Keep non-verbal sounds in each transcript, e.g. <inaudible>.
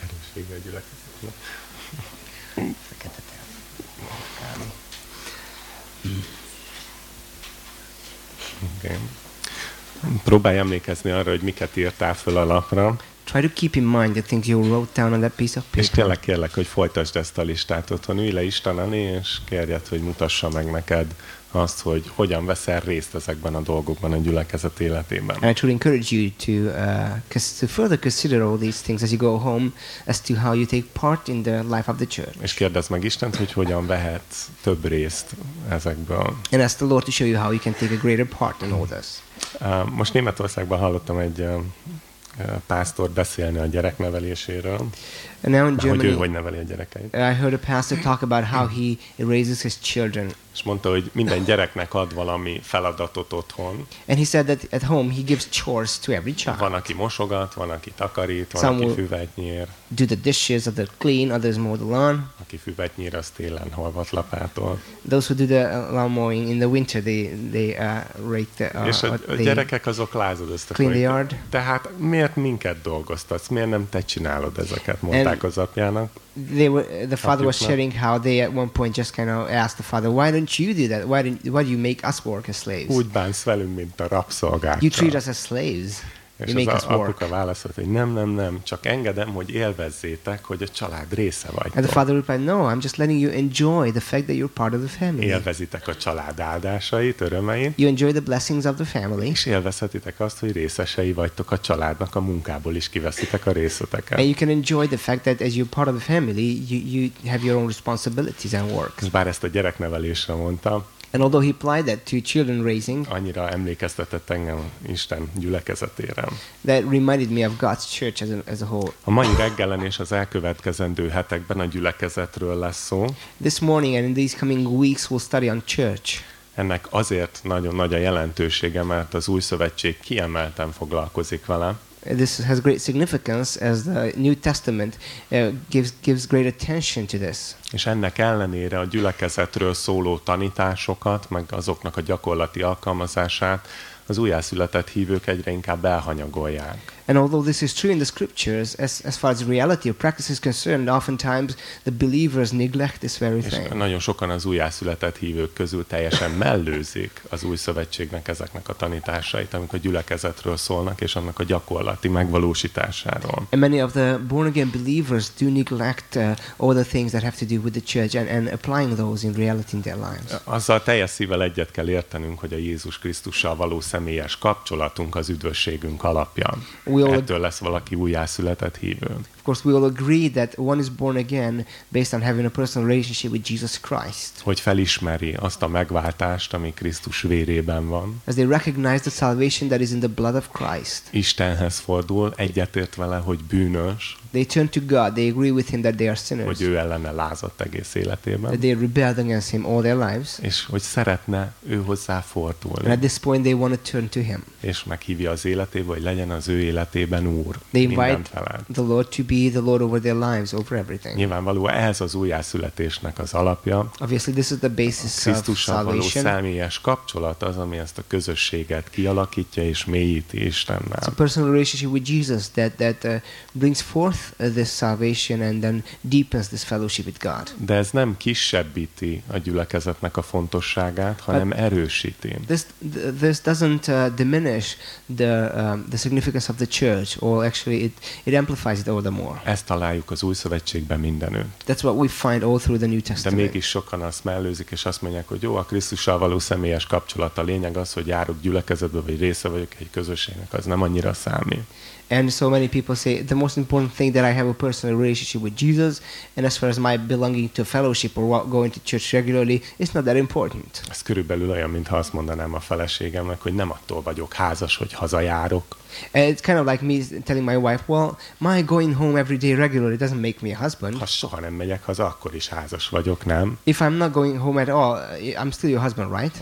Erőssége a gyülekezetnek. Okay. Próbálj emlékezni arra, hogy miket írtál föl a lapra, Try to keep in mind the things you wrote down on that piece of és paper. tényleg kérlek, hogy folytasd ezt a listát otthon, ülj le Isten elé, és kérjed, hogy mutassa meg neked azt, hogy hogyan veszel részt ezekben a dolgokban a gyülekezet életében. And I truly encourage you to, uh, to further consider all these things as you go home as to how you take part in the life of the church. És kérdezd meg Istent, hogy hogyan vehetsz több részt ezekből. And ask the Lord to show you how you can take a greater part in all this. Uh, Most Németországban hallottam egy uh, pásztor beszélni a gyerekneveléséről, And now in hogy ő Germany, hogy neveli a gyerekeit. I heard a pastor talk about how he raises his children. És mondta, hogy minden gyereknek ad valami feladatot otthon. And he said that at home he gives chores to every child. Van, aki mosogat, van, aki takarít, van, Some aki füvet nyír. Do the dishes, others clean, others mow the lawn. Aki füvet nyír, az télen halvat lapától. Those who do the uh, lawn mowing in the winter, they they uh, rake the uh, És a, a gyerekek azok lázadoztak. clean the yard. Tehát miért minket dolgoztatsz? Miért nem te csinálod ezeket? Mondták az apjának. They were the father was Apjuk sharing how they at one point just kind of asked the father, "Why don't you do that? Why don't why do you make us work as slaves? Úgy bánsz velünk, mint a rabszolgákkal. You treat us as slaves. És You az a- work." apuka válaszolt, hogy nem, nem, nem, csak engedem, hogy élvezzétek, hogy a család része And the father replied, "No, I'm just letting you enjoy the fact that you're part of the family. Élvezitek a család áldásait, örömeit, You enjoy the blessings of the family, és élvezhetitek azt, hogy részesei vagytok a családnak, a munkából is kiveszitek a részleteket. and you can enjoy the fact that as you're part of the family, you you have your own responsibilities and work." És bár ezt a gyereknevelésre mondta, And although he applied that to children raising, annyira emlékeztetett engem Isten gyülekezetére. that reminded me of God's church as a, as a whole. A mai reggelen és az elkövetkezendő hetekben a gyülekezetről lesz szó. This morning and in these coming weeks, we'll study on church. Ennek azért nagyon nagy a jelentősége, mert az új szövetség kiemelten foglalkozik vele. This has great significance as the New Testament uh, gives gives great attention to this. És ennek ellenére a gyülekezetről szóló tanításokat, meg azoknak a gyakorlati alkalmazását az újjászületett hívők egyre inkább elhanyagolják. And although this is true in the scriptures, as, as far as reality of practice is concerned, oftentimes the believers neglect this very És thing. nagyon sokan az újjászületett hívők közül teljesen mellőzik az új szövetségnek ezeknek a tanításait, amik a gyülekezetről szólnak, és annak a gyakorlati megvalósításáról. And many of the born again believers do neglect uh, all the things that have to do with the church and, and applying those in reality in their lives. Azzal teljes szívvel egyet kell értenünk, hogy a Jézus Krisztussal való személyes kapcsolatunk az üdvösségünk alapja. All, Ettől lesz valaki újjászületett hívő. Of course, we all agree that one is born again based on having a personal relationship with Jesus Christ. Hogy felismeri azt a megváltást, ami Krisztus vérében van. As they recognize the salvation that is in the blood of Christ. Istenhez fordul, egyetért vele, hogy bűnös, They turn to God. They agree with Him that they are sinners. hogy ő ellene lázadt egész életében, That they rebelled against Him all their lives. és hogy szeretne ő hozzá And fordulni, at this point, they want to turn to Him. és meghívja az életébe, hogy legyen az ő életében úr. They invite the Lord to be the Lord over their lives, over everything. Nyilvánvaló ez az újjászületésnek az alapja. Obviously, this is the basis of Krisztussal való személyes kapcsolat az, ami ezt a közösséget kialakítja és mélyíti It's a Istennel. personal relationship with Jesus that that uh, brings forth uh, this salvation and then deepens this fellowship with God. De ez nem kisebbíti a gyülekezetnek a fontosságát, hanem erősíti. This th- this doesn't uh, diminish the um, the significance of the church, or actually it it amplifies it all the more. Ezt találjuk az új szövetségben mindenütt. That's what we find all through the New De Testament. mégis sokan azt mellőzik, és azt mondják, hogy jó, a Krisztussal való személyes kapcsolat a lényeg az, hogy járok gyülekezetbe, vagy része vagyok egy közösségnek, az nem annyira számít. And so many people say the most important thing that I have a personal relationship with Jesus, and as far as my belonging to fellowship or going to church regularly, it's not that important. Ez körülbelül olyan, mintha azt mondanám a feleségemnek, hogy nem attól vagyok házas, hogy hazajárok, And it's kind of like me telling my wife, well, my going home every day regularly doesn't make me a husband. ha soha nem megyek haza, akkor is házas vagyok, nem? If I'm not going home at all, I'm still your husband, right?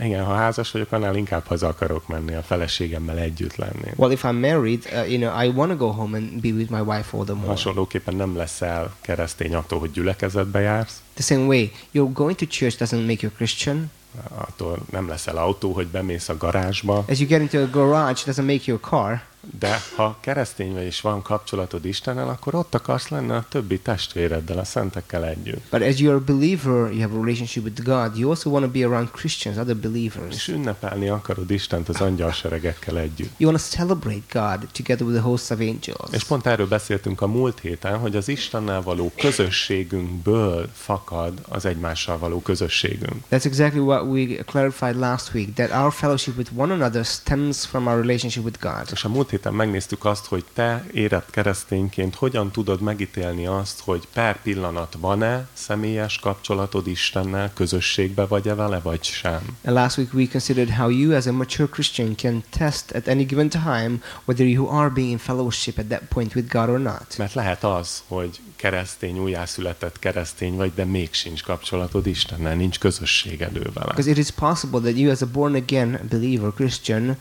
Igen, ha házas vagyok, annál inkább haza akarok menni, a feleségemmel együtt lenni. Well, if I'm married, uh, you know, I want to go home and be with my wife all the more. Hasonlóképpen nem leszel keresztény attól, hogy gyülekezetbe jársz, The same way, you're going to church doesn't make you Christian. Attól nem leszel autó, hogy bemész a garázsba, As you get into a garage, doesn't make you a car. De ha keresztény vagy és van kapcsolatod Istennel, akkor ott akarsz lenni a többi testvéreddel, a szentekkel együtt. But as you're a believer, you have a relationship with God. You also want to be around Christians, other believers. És ünnepelni akarod Istent az angyalseregekkel együtt. You want to celebrate God together with the hosts of És angels. pont erről beszéltünk a múlt héten, hogy az Istennel való közösségünkből fakad az egymással való közösségünk. That's exactly what we clarified last week. That our fellowship with one another stems from our relationship with God. És a múlt héten megnéztük azt, hogy te érett keresztényként hogyan tudod megítélni azt, hogy per pillanat van-e személyes kapcsolatod Istennel, közösségbe vagy-e vele, vagy sem. And last week we considered how you, as a mature Christian, can test at any given time whether you are being in fellowship at that point with God or not. Mert lehet az, hogy keresztény, újjászületett keresztény vagy, de még sincs kapcsolatod Istennel, nincs közösséged ő vele. Because it is possible that you, as a born again believer, Christian, uh,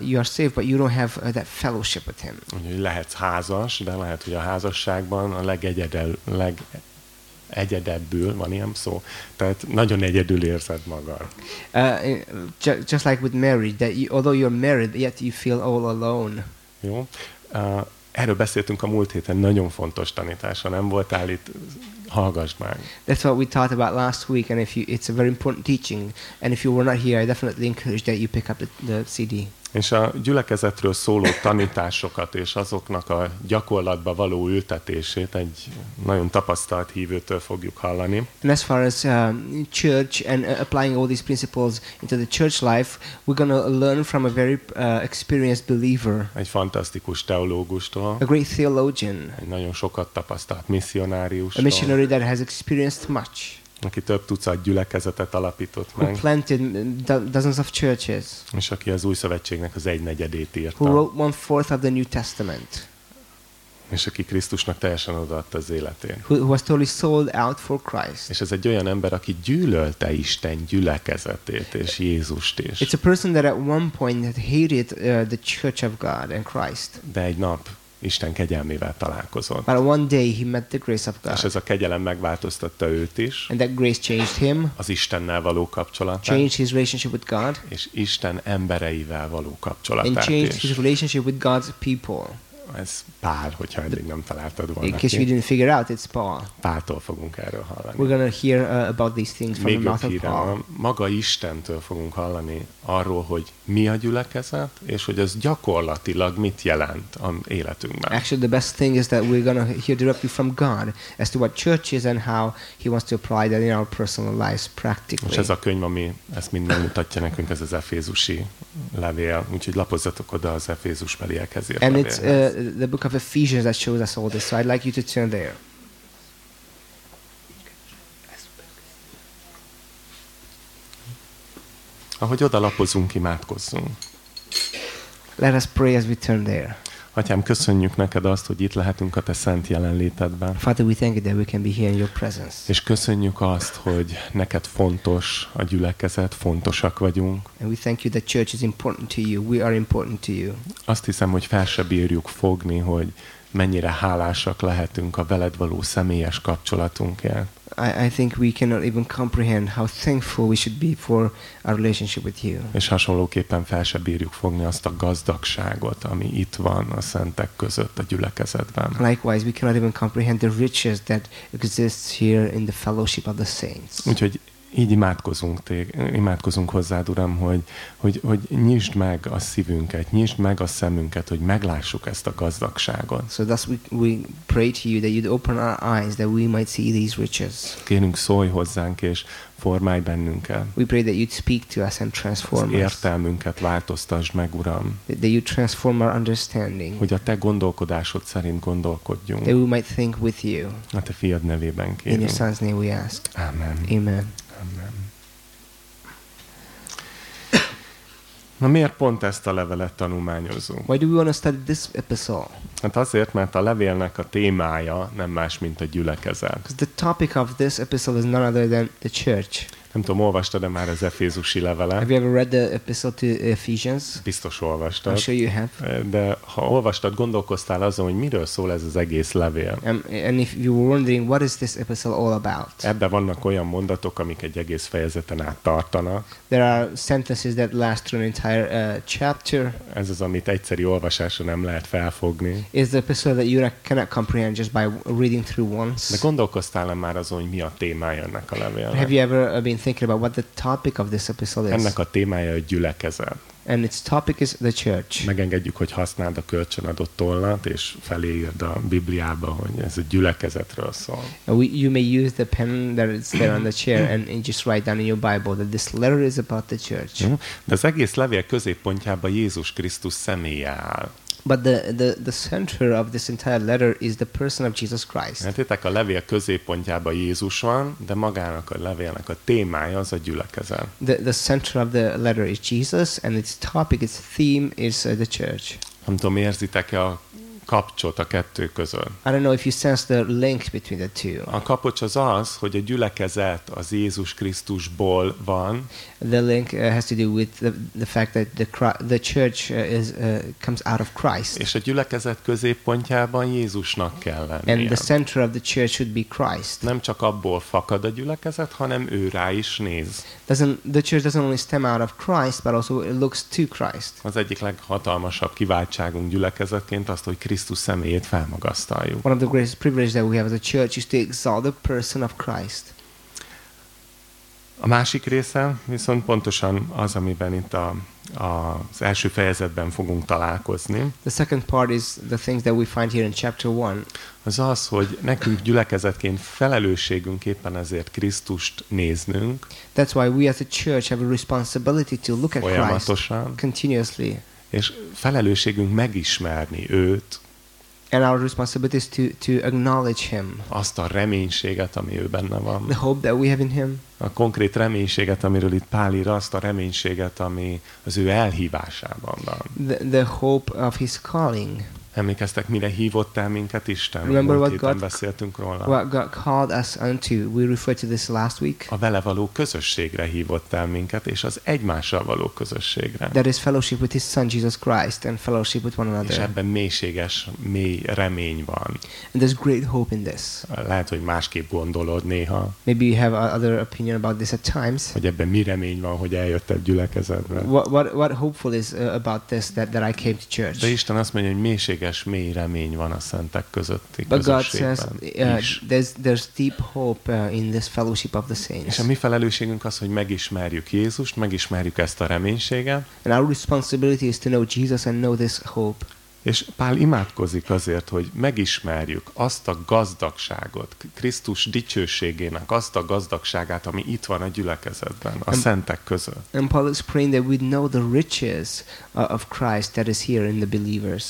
you are saved, but you don't have uh, that fellowship with Him. Úgyhogy lehetsz házas, de lehet, hogy a házasságban a legegyedel, legegyedebbül, van ilyen szó, tehát nagyon egyedül érzed magad. Uh, ju- just like with marriage, that you, although you're married, yet you feel all alone. Jó? Uh, erről beszéltünk a múlt héten, nagyon fontos tanítás, ha nem voltál itt, hallgassd meg. That's what we talked about last week, and if you, it's a very important teaching. And if you were not here, I definitely encourage that you pick up the, the CD. És a gyülekezetről szóló tanításokat és azoknak a gyakorlatba való ültetését egy nagyon tapasztalt hívőtől fogjuk hallani. And as far as um, church and uh, applying all these principles into the church life, we're going to learn from a very uh, experienced believer, Egy fantasztikus teológustól, a great theologian, egy nagyon sokat tapasztalt a misszionáriustól, missionary that has experienced much, aki több tucat gyülekezetet alapított who meg, planted do- dozens of churches, és aki az új szövetségnek az egynegyedét who írta, wrote one fourth of the New Testament, és aki Krisztusnak teljesen odaadta az életét. who, who was totally sold out for Christ. És ez egy olyan ember, aki gyűlölte Isten gyülekezetét és Jézust is. It's a person that at one point had hated uh, the church of God and Christ. De egy nap Isten kegyelmével találkozott. But one day he met the grace of És God. ez a kegyelem megváltoztatta őt is, And that grace changed him, az Istennel való kapcsolatát, changed his relationship with God, és Isten embereivel való and kapcsolatát changed his is. relationship with God's people. Ez Pál, hogyha eddig nem találtad volna you ki. didn't figure out, it's Paul. Páltól fogunk erről hallani. We're to hear uh, about these things from Még the mouth of Paul. maga Istentől fogunk hallani arról, hogy mi a gyülekezet, és hogy ez gyakorlatilag mit jelent a életünkben. Actually, the best thing is that we're to hear directly from God as to what church is and how He wants to apply that in our personal lives És practically. ez a könyv, ami ezt mind megmutatja nekünk, ez az Efézusi levél. Úgyhogy lapozzatok oda az Efézus beliekhez And it's uh, the book of Ephesians that shows us all this. So I'd like you to turn there. Ahogy oda lapozunk, imádkozzunk. Let us pray as we turn there. Atyám, köszönjük neked azt, hogy itt lehetünk a te szent jelenlétedben. Father, we thank you that we can be here in your presence. És köszönjük azt, hogy neked fontos a gyülekezet, fontosak vagyunk. And we thank you that church is important to you. We are important to you. Azt hiszem, hogy fel se bírjuk fogni, hogy mennyire hálásak lehetünk a veled való személyes kapcsolatunkért. I, I think we cannot even comprehend how thankful we should be for our relationship with you. És hasonlóképpen fel se bírjuk fogni azt a gazdagságot, ami itt van a szentek között a gyülekezetben. Likewise, we cannot even comprehend the riches that exists here in the fellowship of the saints. Úgyhogy így imádkozunk, tég, imádkozunk hozzád, Uram, hogy, hogy, hogy nyisd meg a szívünket, nyisd meg a szemünket, hogy meglássuk ezt a gazdagságot. So thus we, we pray to you that you'd open our eyes that we might see these riches. Kérünk, szólj hozzánk, és formálj bennünket. We pray that you'd speak to us and transform us. értelmünket változtasd meg, Uram, That that you transform our understanding. hogy a te gondolkodásod szerint gondolkodjunk. That we might think with you. A te fiad nevében In kérünk. your son's name we ask. Amen. Amen. Na miért pont ezt a levelet tanulmányozzunk? Why do we want to study this epistle? Hát azért, mert a levélnek a témája nem más, mint a gyülekezet. Because the topic of this epistle is none other than the church. Nem tudom, olvastad-e már az Efézusi levelet? Have you ever read the epistle to Ephesians? Biztos I'm olvastad. sure you have. De ha olvastad, gondolkoztál azon, hogy miről szól ez az egész levél. Um, and if you were wondering, what is this epistle all about? Ebben vannak olyan mondatok, amik egy egész fejezeten át tartanak. There are sentences that last through an entire uh, chapter. Ez az, amit egyszeri olvasásra nem lehet felfogni. Is the epistle that you cannot comprehend just by reading through De once. gondolkoztál-e már azon, hogy mi a témája ennek a levélnek? Have you ever uh, been thinking about what the topic of this epistle is? Ennek a témája a gyülekezet. And its topic is the church. Megengedjük, hogy használd a kölcsönadott tollat, és feléírd a Bibliába, hogy ez a gyülekezetről szól. We, you may use the pen that is there on the chair and, and just write down in your Bible that this letter is about the church. De az egész levél középpontjában Jézus Krisztus személye áll. But the, the, the center of this entire letter is the person of Jesus Christ. Értitek, a levél középpontjában Jézus van, de magának a levélnek a témája az a gyülekezet. The, the center of the letter is Jesus, and its topic, its theme is uh, the church. Nem tudom, érzitek-e a kapcsot a kettő között? I don't know if you sense the link between the two. A kapocs az az, hogy a gyülekezet az Jézus Krisztusból van, The link uh, has to do with the, the fact that the the church uh, is uh, comes out of Christ, és a gyülekezet középpontjában Jézusnak kell and lennie. the center of the church should be Christ. Nem csak abból fakad a gyülekezet, hanem ő rá is néz. Doesn't the church doesn't only stem out of Christ, but also it looks to Christ. Az egyik leghatalmasabb kiváltságunk gyülekezetként azt, hogy Krisztus személyét felmagasztaljuk. One of the greatest privileges that we have as a church is to exalt the person of Christ. A másik része viszont pontosan az, amiben itt a, a, az első fejezetben fogunk találkozni, The second part is the things that we find here in chapter 1. az az, hogy nekünk gyülekezetként felelősségünk éppen ezért Krisztust néznünk That's why we as a church have a responsibility to look at Christ continuously. és felelősségünk megismerni őt, And our responsibility is to, to acknowledge Him, azt a reménységet, ami ő benne van. the hope that we have in Him, A konkrét reménységet, amiről itt Pál ír, azt a reménységet, ami az ő elhívásában van. the, the hope of His calling. Emlékeztek, mire hívott el minket Isten? Remember what God- beszéltünk róla. What God called us unto. We referred to this last week. A vele való közösségre hívott el minket, és az egymással való közösségre. That is fellowship with His Son Jesus Christ and fellowship with one És another. ebben mélységes, mély remény van. And there's great hope in this. Lehet, hogy másképp gondolod néha, Maybe you have other opinion about this at times. hogy ebben mi remény van, hogy eljötted gyülekezetbe. What, what, what hopeful is uh, about this that, that I came to church? De Isten azt mondja, hogy mélységes, mély remény van a szentek közötti But God says uh, is. there's, there's deep hope uh, in this fellowship of the saints. És a mi felelősségünk az, hogy megismerjük Jézust, megismerjük ezt a reménységet, And our responsibility is to know Jesus and know this hope. és Pál imádkozik azért, hogy megismerjük azt a gazdagságot, Krisztus dicsőségének azt a gazdagságát, ami itt van a gyülekezetben, a Am- szentek között. And Paul is praying that we know the riches uh, of Christ that is here in the believers.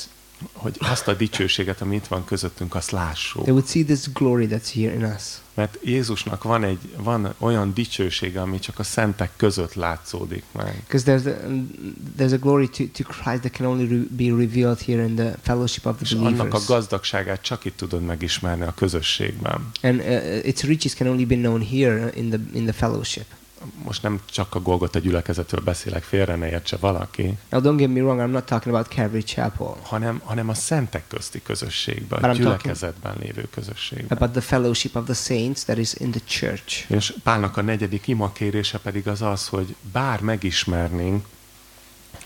Hogy azt a dicsőséget, ami itt van közöttünk, azt lássuk. They would see this glory that's here in us. Mert Jézusnak van egy van olyan dicsősége, ami csak a szentek között látszódik meg. Because there's a, there's a glory to, to Christ that can only be revealed here in the fellowship of És the annak a believers. gazdagságát csak itt tudod megismerni a közösségben. And uh, its riches can only be known here in the, in the fellowship. Most nem csak a Golgota gyülekezetről beszélek, félre ne értse valaki, Now, don't get me wrong, I'm not talking about Calvary Chapel, hanem, hanem a szentek közti közösségben, But a I'm gyülekezetben lévő közösségben. about the fellowship of the saints that is in the church. És Pálnak a negyedik imakérése pedig az az, hogy bár megismernénk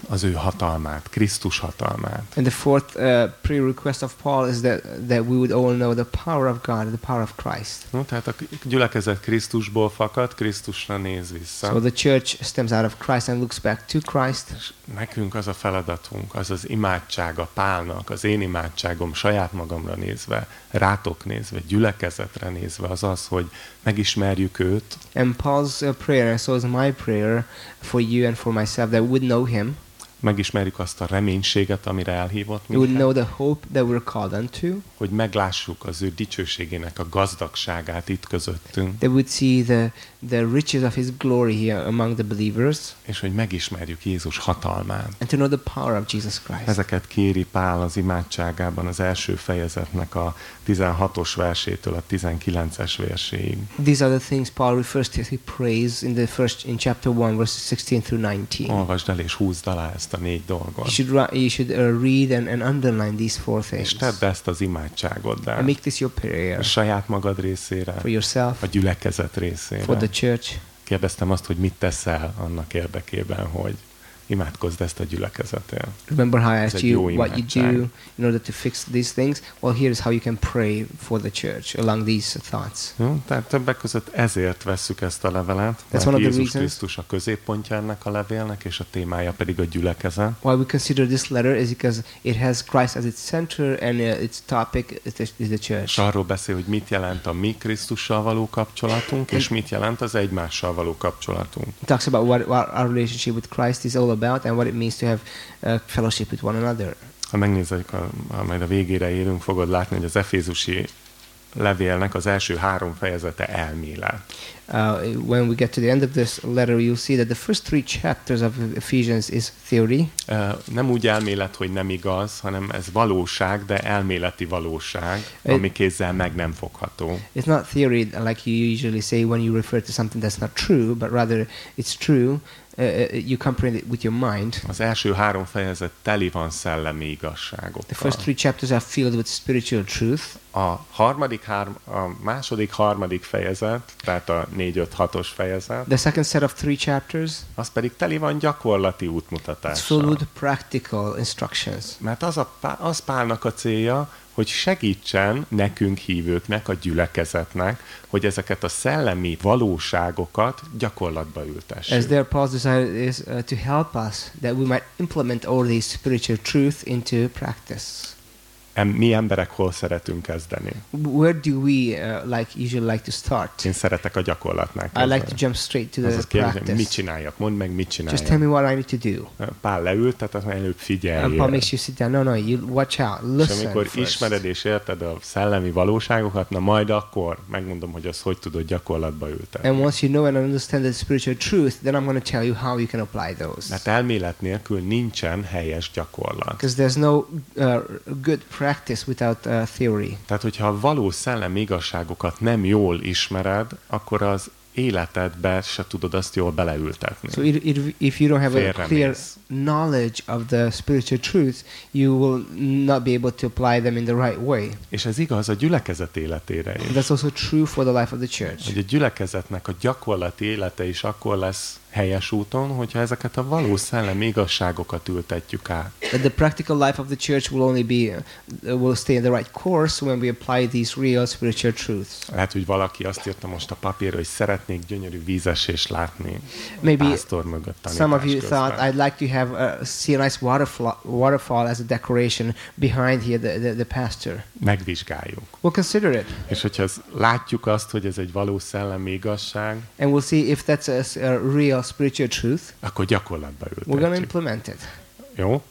az ő hatalmát, Krisztus hatalmát, And the fourth uh, pre-request of Paul is that, that we would all know the power of God, the power of Christ. No, tehát a gyülekezet Krisztusból fakad, Krisztusra néz vissza. So the church stems out of Christ and looks back to Christ. És nekünk az a feladatunk, az az imádsága Pálnak, az én imádságom saját magamra nézve, rátok nézve, gyülekezetre nézve, az az, hogy megismerjük őt, And Paul's uh, prayer, so is my prayer for you and for myself, that we would know him, megismerjük azt a reménységet, amire elhívott minket, know the hope that we're called unto. hogy meglássuk az ő dicsőségének a gazdagságát itt közöttünk, They would see the, the riches of His glory here among the believers. és hogy megismerjük Jézus hatalmát. And to know the power of Jesus Christ. Ezeket kéri Pál az imádságában az első fejezetnek a 16-os versétől a 19-es verséig. These are the things Paul refers to. He prays in the first in chapter one, verses sixteen through nineteen. Olvasd el és húzd alá ezt a négy You dolgot. should ri- you should uh, read and, and underline these four És things. tedd ezt az imádságoddá. And make this your prayer A saját magad részére, for yourself, a gyülekezet for részére. the church. Kérdeztem azt, hogy mit teszel annak érdekében, hogy imádkozd ezt a gyülekezetért. Remember how I asked you what you do in order to fix these things? Well, here's how you can pray for the church along these thoughts. Jó? Tehát többek között ezért vesszük ezt a levelet, mert of the Jézus. Krisztus a középpontja ennek a levélnek, és a témája pedig a gyülekezet. Why we consider this letter is because it has Christ as its center and uh, its topic is the, is the És church. arról beszél, hogy mit jelent a mi Krisztussal való kapcsolatunk, és mit jelent az egymással való kapcsolatunk. It talks about what, what our relationship with Christ is all about and what it means to have uh, fellowship with one another. Ha megnézzük, a, a, a végére érünk, fogod látni, hogy az Efézusi levélnek az első három fejezete elmélet. Uh, when we get to the end of this letter, you'll see that the first three chapters of Ephesians is theory. Ö, Nem úgy elmélet, hogy nem igaz, hanem ez valóság, de elméleti valóság, Egy- ami kézzel meg nem fogható. It's not theory like you usually say when you refer to something that's not true, but rather it's true. Uh, uh, you comprehend it with your mind. Az első három fejezet teli van szellemi igazságokkal. The first three chapters are filled with spiritual truth. A harmadik, hár, a második, harmadik fejezet, tehát a 4-5-6-os fejezet, The second set of three chapters az pedig teli van gyakorlati is filled útmutatással. with practical instructions. Mert az, a, az Pálnak a célja, hogy segítsen nekünk hívőknek, a gyülekezetnek, hogy ezeket a szellemi valóságokat gyakorlatba As ültessük. their Paul's desire is uh, to help us that we might implement all these spiritual truth into practice. Em, Mi emberek hol szeretünk kezdeni? Where do we uh, like usually like to start? Én szeretek a gyakorlatnál I like to kezdeni. jump straight to the Azaz kérdezem, mit practice. csináljak? Mondd meg, mit Just tell me csináljak. what I need to do. Pál leült, tehát az előbb And figyeljél. Paul makes you sit down. No, no, you watch out. És Listen amikor first. ismered és érted a szellemi valóságokat, na majd akkor megmondom, hogy azt hogy tudod gyakorlatba ültetni. And once you know and understand the spiritual truth, then I'm going to tell you how you can apply those. Mert elmélet nélkül nincsen helyes gyakorlat. Because there's no uh, good practice without uh, theory. Tehát, hogyha a valós szellemi igazságokat nem jól ismered, akkor az életedbe se tudod azt jól beleültetni. So it, it, if you don't have a clear knowledge of the spiritual truth, you will not be able to apply them in the right way. És ez igaz a gyülekezet életére is. And that's also true for the life of the church. Hogy a gyülekezetnek a gyakorlati élete is akkor lesz helyes úton, hogyha ezeket a valós szellemi igazságokat ültetjük át. That the practical life of the church will only be uh, will stay in the right course when we apply these real spiritual truths. Lehet, hogy valaki azt írta most a papírra, hogy szeretnék gyönyörű vízesést látni Maybe pásztor mögött Some of you tanítás thought közben. I'd like to have uh, see a nice waterfall, waterfall as a decoration behind here the, the, the pastor. Megvizsgáljuk. We'll consider it, És hogyha látjuk azt, hogy ez egy valós szellemi igazság, and we'll see if that's a, a real spiritual truth. akkor gyakorlatba We're going to ültetjük. implement it. Jó?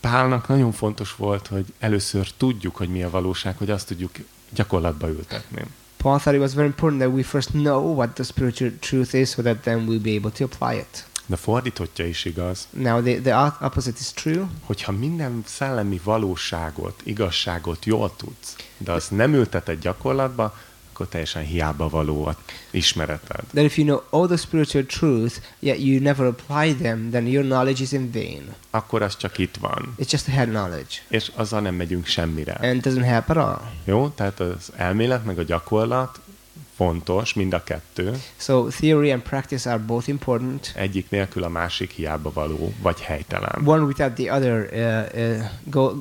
Pálnak nagyon fontos volt, hogy először tudjuk, hogy mi a valóság, hogy azt tudjuk gyakorlatba ültetni. Paul thought it was very important that we first know what the spiritual truth is, so that then we'll be able to apply it. De fordítottja is igaz, Now the the op- opposite is true. hogyha minden szellemi valóságot, igazságot jól tudsz, de azt nem ülteted gyakorlatba, akkor teljesen hiába való a ismereted. That if you know all the spiritual truth, yet you never apply them, then your knowledge is in vain. Akkor az csak itt van, It's just a head knowledge, és azzal nem megyünk semmire. and it doesn't help at all. Jó? Tehát az elmélet meg a gyakorlat fontos, mind a kettő. So theory and practice are both important. Egyik nélkül a másik hiába való, vagy helytelen. One without the other uh, uh, go,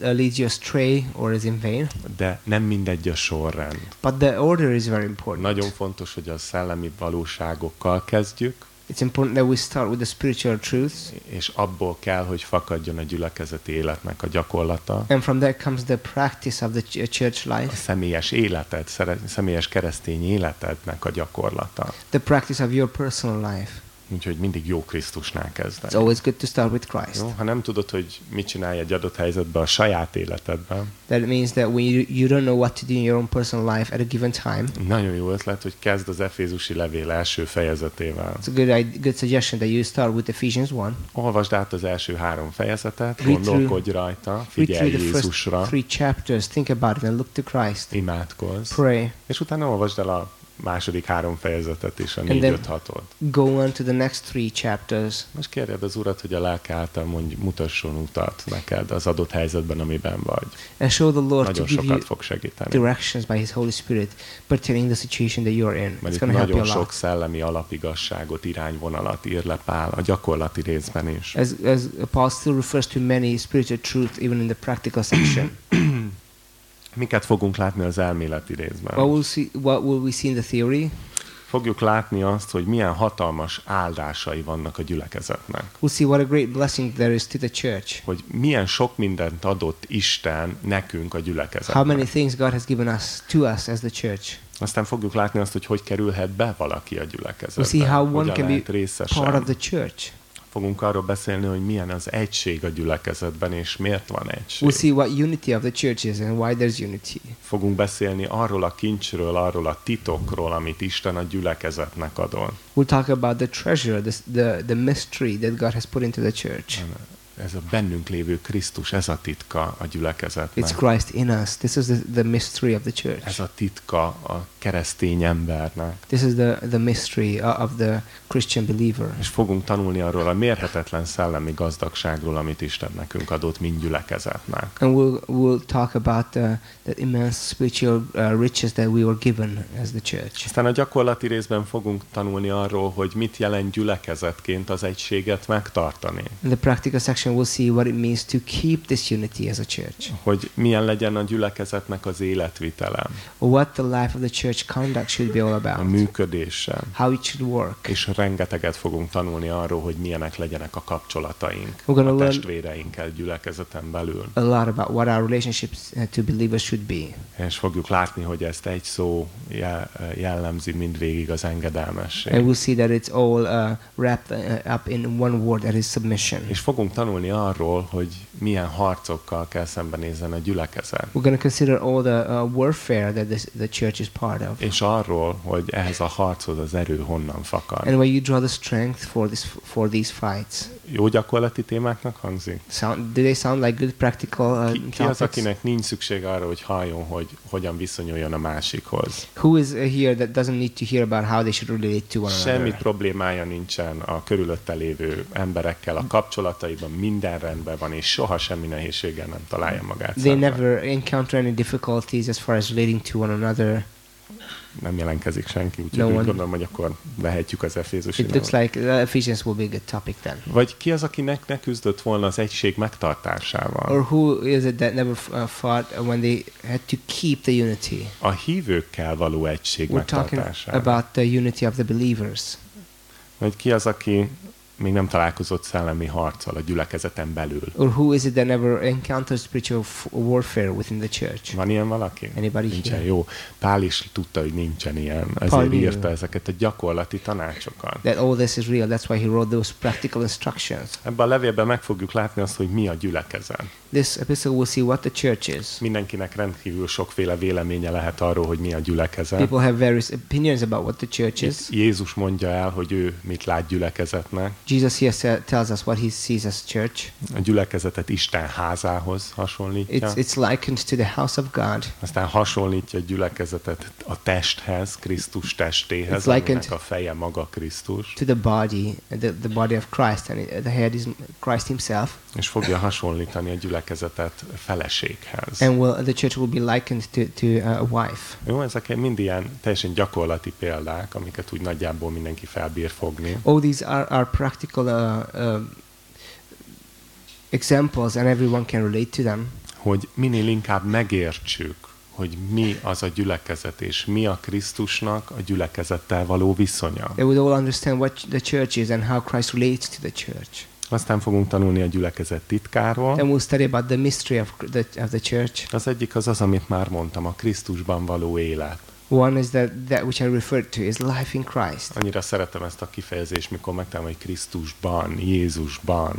leads you astray or is in vain. De nem mindegy a sorrend. But the order is very important. Nagyon fontos, hogy a szellemi valóságokkal kezdjük, It's important that we start with the spiritual truths, és abból kell, hogy fakadjon a gyülekezeti életnek a gyakorlata, and from there comes the practice of the ch- church a life, személyes életed, személyes keresztény életednek a gyakorlata. the practice of your personal life. Úgyhogy mindig jó Krisztusnál It's kezdeni. always good to start with Christ. Jó? Ha nem tudod, hogy mit csinálj egy adott helyzetben a saját életedben, That means that when you, you don't know what to do in your own personal life at a given time, nagyon jó ötlet, hogy kezd az Efézusi levél első fejezetével. it's a good, good suggestion that you start with Ephesians 1. Olvasd át az első három fejezetet, Read through- gondolkodj rajta, Read figyelj through the first Jézusra, three chapters, think about it, and look to Christ. imádkozz, Pray. és utána olvasd el a második három fejezetet is, a And négy then- öt hatot. Go on to the next three chapters. Most kérjed az Urat, hogy a lelke által mondj, mutasson utat neked az adott helyzetben, amiben vagy. And show the Lord to Nagyon give you sokat fog segíteni. directions by His Holy Spirit pertaining the situation that you're in. Mert It's to help you nagyon a sok szellemi alapigasságot, irányvonalat ír le Pál a gyakorlati részben is. As, as Paul still refers to many spiritual truths even in the practical section. <clears throat> Miket fogunk látni az elméleti what, részben? will see, what will we see in the theory? Fogjuk látni azt, hogy milyen hatalmas áldásai vannak a gyülekezetnek. We'll see what a great blessing there is to the church. Hogy milyen sok mindent adott Isten nekünk a How many gyülekezetnek. things God has given us to us as the church. Aztán fogjuk látni azt, hogy hogy kerülhet be valaki a We'll see gyülekezetbe. how one Hogyan can be részese. part of the church. Fogunk arról beszélni, hogy milyen az egység a gyülekezetben, és miért van egység. We'll see what unity of the church is and why there's unity. Fogunk beszélni arról a kincsről, arról a titokról, amit Isten a gyülekezetnek adott. We'll talk about the treasure, the, the, the mystery that God has put into the church. Ez a bennünk lévő Krisztus, ez a titka a It's gyülekezetnek. Christ in us. This is the, the mystery of the Ez church. a titka a keresztény embernek. This is the, the mystery of the Christian believer. És fogunk tanulni arról a mérhetetlen szellemi gazdagságról, amit Isten nekünk adott, mind gyülekezetnek. And we'll, we'll talk about the, the immense spiritual uh, riches that we were given as the church. Aztán a gyakorlati részben fogunk tanulni arról, hogy mit jelent gyülekezetként az egységet megtartani. In the practical section, we'll see what it means to keep this unity as a church. Hogy milyen legyen a gyülekezetnek az életvitele, What the life of the church conduct should be all a about. működése. How it should work. És rengeteget fogunk tanulni arról, hogy milyenek legyenek a kapcsolataink We're gonna a testvéreinkkel gyülekezeten belül. A lot about what our relationships uh, to believers should be. És fogjuk látni, hogy ezt egy szó je- jellemzi mindvégig az engedelmesség. And we'll see that it's all uh, wrapped uh, up in one word that is submission. És fogunk tanulni arról, hogy milyen harcokkal kell szembenézzen a gyülekezet. We're going to consider all the uh, warfare that this, the church is part of. És arról, hogy ehhez a harchoz az erő honnan fakad. And where you draw the strength for this for these fights. Jó gyakorlati témáknak hangzik? Sound, do they sound like good practical uh, Ki, ki az, akinek nincs szükség arra, hogy halljon, hogy hogyan viszonyuljon a másikhoz? Who is here that doesn't need to hear about how they should relate to one Semmi another? problémája nincsen a körülötte lévő emberekkel, a kapcsolataiban minden rendben van, és soha semmi nehézséggel nem találja magát They szemben. never encounter any difficulties as far as relating to one another. Nem jelentkezik senki, úgyhogy No úgy one. gondolom, hogy akkor vehetjük az Efézusi It looks like uh, Ephesians will be a good topic then. Vagy ki az, akinek ne küzdött volna az egység megtartásával? Or who is it that never uh, fought when they had to keep the unity? A hívőkkel való egység We're megtartásával. about the unity of the believers. Vagy ki az, aki még nem találkozott szellemi harccal a gyülekezeten belül? Or who is it that never encountered spiritual warfare within the church? Van ilyen valaki? Anybody Nincsen. here? Jó. Pál is tudta, hogy nincsen ilyen. Ezért Paul knew. írta ezeket a gyakorlati tanácsokat. That all this is real. That's why he wrote those practical instructions. Ebben a levélben meg fogjuk látni azt, hogy mi a gyülekezet. This epistle will see what the church is. Mindenkinek rendkívül sokféle véleménye lehet arról, hogy mi a gyülekezet. People have various opinions about what the church is. Jézus mondja el, hogy ő mit lát gyülekezetnek. Jesus here tells us what he sees as church. A gyülekezetet Isten házához hasonlítja. It's, it's likened to the house of God. Aztán hasonlítja a gyülekezetet a testhez, Krisztus testéhez, It's likened- a feje maga Krisztus. To the body, the, the body of Christ, and the head is Christ himself. És fogja hasonlítani a gyülekezetet feleséghez. And will, the church will be likened to, to a wife. Jó, ezek mind ilyen teljesen gyakorlati példák, amiket úgy nagyjából mindenki felbír fogni. All these are, are practical uh, uh, examples, and everyone can relate to them. Hogy minél inkább megértsük, hogy mi az a gyülekezet, és mi a Krisztusnak a gyülekezettel való viszonya. They would all understand what the church is and how Christ relates to the church. Aztán fogunk tanulni a gyülekezet titkáról. Then we'll study about the mystery of the, of the church. Az egyik az az, amit már mondtam, a Krisztusban való élet. One is that that which I referred to is life in Christ. Annyira szeretem ezt a kifejezést, mikor megtalálom, hogy Krisztusban, Jézusban.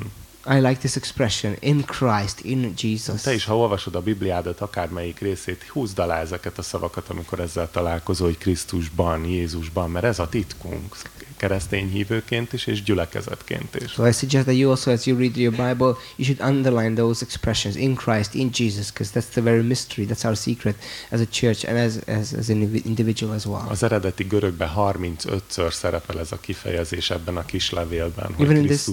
I like this expression in Christ, in Jesus. Te is, ha olvasod a Bibliádat akármelyik részét, húzd alá ezeket a szavakat, amikor ezzel találkozol, hogy Krisztusban, Jézusban, mert ez a titkunk keresztény hívőként is, és gyülekezetként is. So I suggest that you also, as you read your Bible, you should underline those expressions in Christ, in Jesus, because that's the very mystery. That's our secret as a church and as, as, as an indivi- individual as well. Az eredeti görögben 35-ször szerepel ez a kifejezés ebben a kis levélben, hogy Even in this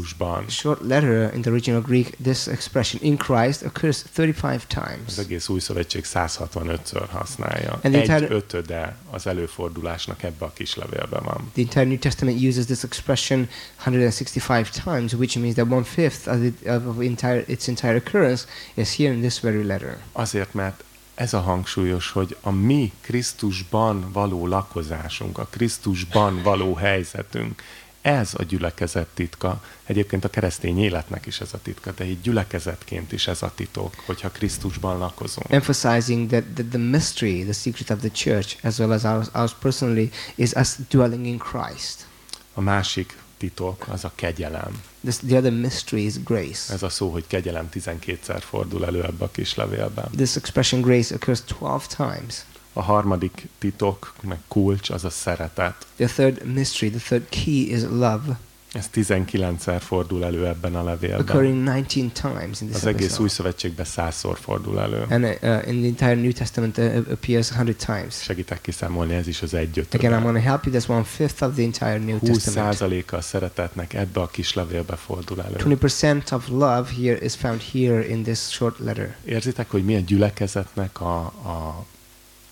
short letter in the original Greek, this expression in Christ occurs 35 Az times. egész új szövetség 165-ször használja. And the Egy entire- ötöde az előfordulásnak ebbe a kis levélben van. The entire New Testament uses this expression 165 times, which means that one fifth of, it, of entire, its entire occurrence is here in this very letter. Azért, mert ez a hangsúlyos, hogy a mi Krisztusban való lakozásunk, a Krisztusban való helyzetünk, ez a gyülekezet titka. Egyébként a keresztény életnek is ez a titka, de így gyülekezetként is ez a titok, hogyha Krisztusban lakozunk. Emphasizing that, that the mystery, the secret of the church, as well as ours, ours personally, is us dwelling in Christ. A másik titok az a kegyelem. This, the other mystery is grace. Ez a szó, hogy kegyelem 12-szer fordul elő ebbe a kis levélben. This expression grace occurs 12 times. A harmadik titok, meg kulcs, az a szeretet. The third mystery, the third key is love, Ez 19-szer fordul elő ebben a levélben. occurring 19 times in this Az egész új episode. szövetségben százszor fordul elő. And uh, in the entire New Testament uh, appears 100 times. Segítek kiszámolni, ez is az egy Again, I'm going to help you. That's one fifth of the entire New 20 Testament. százaléka a szeretetnek ebbe a kis levélbe fordul elő. 20% of love here is found here in this short letter. Érzitek, hogy milyen gyülekezetnek a, a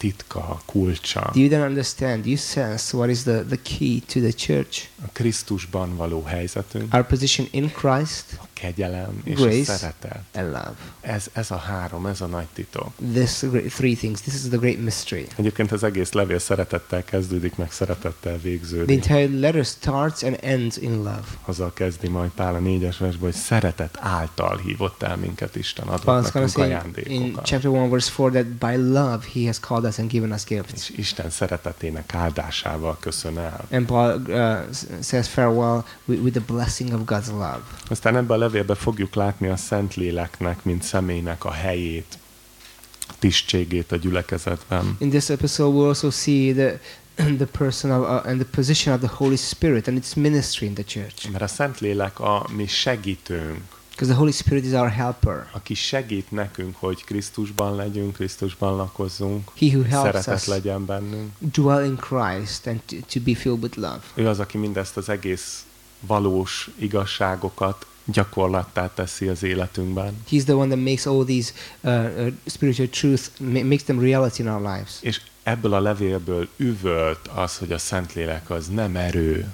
titka, kulcsa, Do you then understand? Do you sense what is the, the key to the church? a Krisztusban való helyzetünk, Our position in Christ a kegyelem és Grace. a szeretet. and love. Ez, ez a három, ez a nagy titok. This three things. This is the great mystery. Egyébként az egész levél szeretettel kezdődik, meg szeretettel The végződik. entire letter starts and ends in love. Azzal kezdi majd Pál a négyes versben, hogy szeretet által hívott el minket Isten, adott Paul's nekünk say in ajándékokat. chapter 1, verse 4 that by love he has called us and given us gifts. És Isten szeretetének áldásával köszön el. And Paul uh, says farewell with, with the blessing of God's love. Aztán ebben a levélben fogjuk látni a Szentléleknek, mint személynek a helyét, tisztségét a gyülekezetben. In this episode, we'll also see the <clears throat> the person of, uh, and the position of the Holy Spirit and its ministry in the church. Mert a Szentlélek a mi segítőnk, Because the Holy Spirit is our helper. aki segít nekünk, hogy Krisztusban legyünk, Krisztusban lakozzunk, He who helps szeretet us legyen bennünk. dwell in Christ and to, to be filled with love. Ő az, aki mindezt az egész valós igazságokat gyakorlattá teszi az életünkben. He's the one that makes all these uh, uh, spiritual truths, ma- makes them reality in our lives. És ebből a levélből üvölt az, hogy a Szentlélek az nem erő.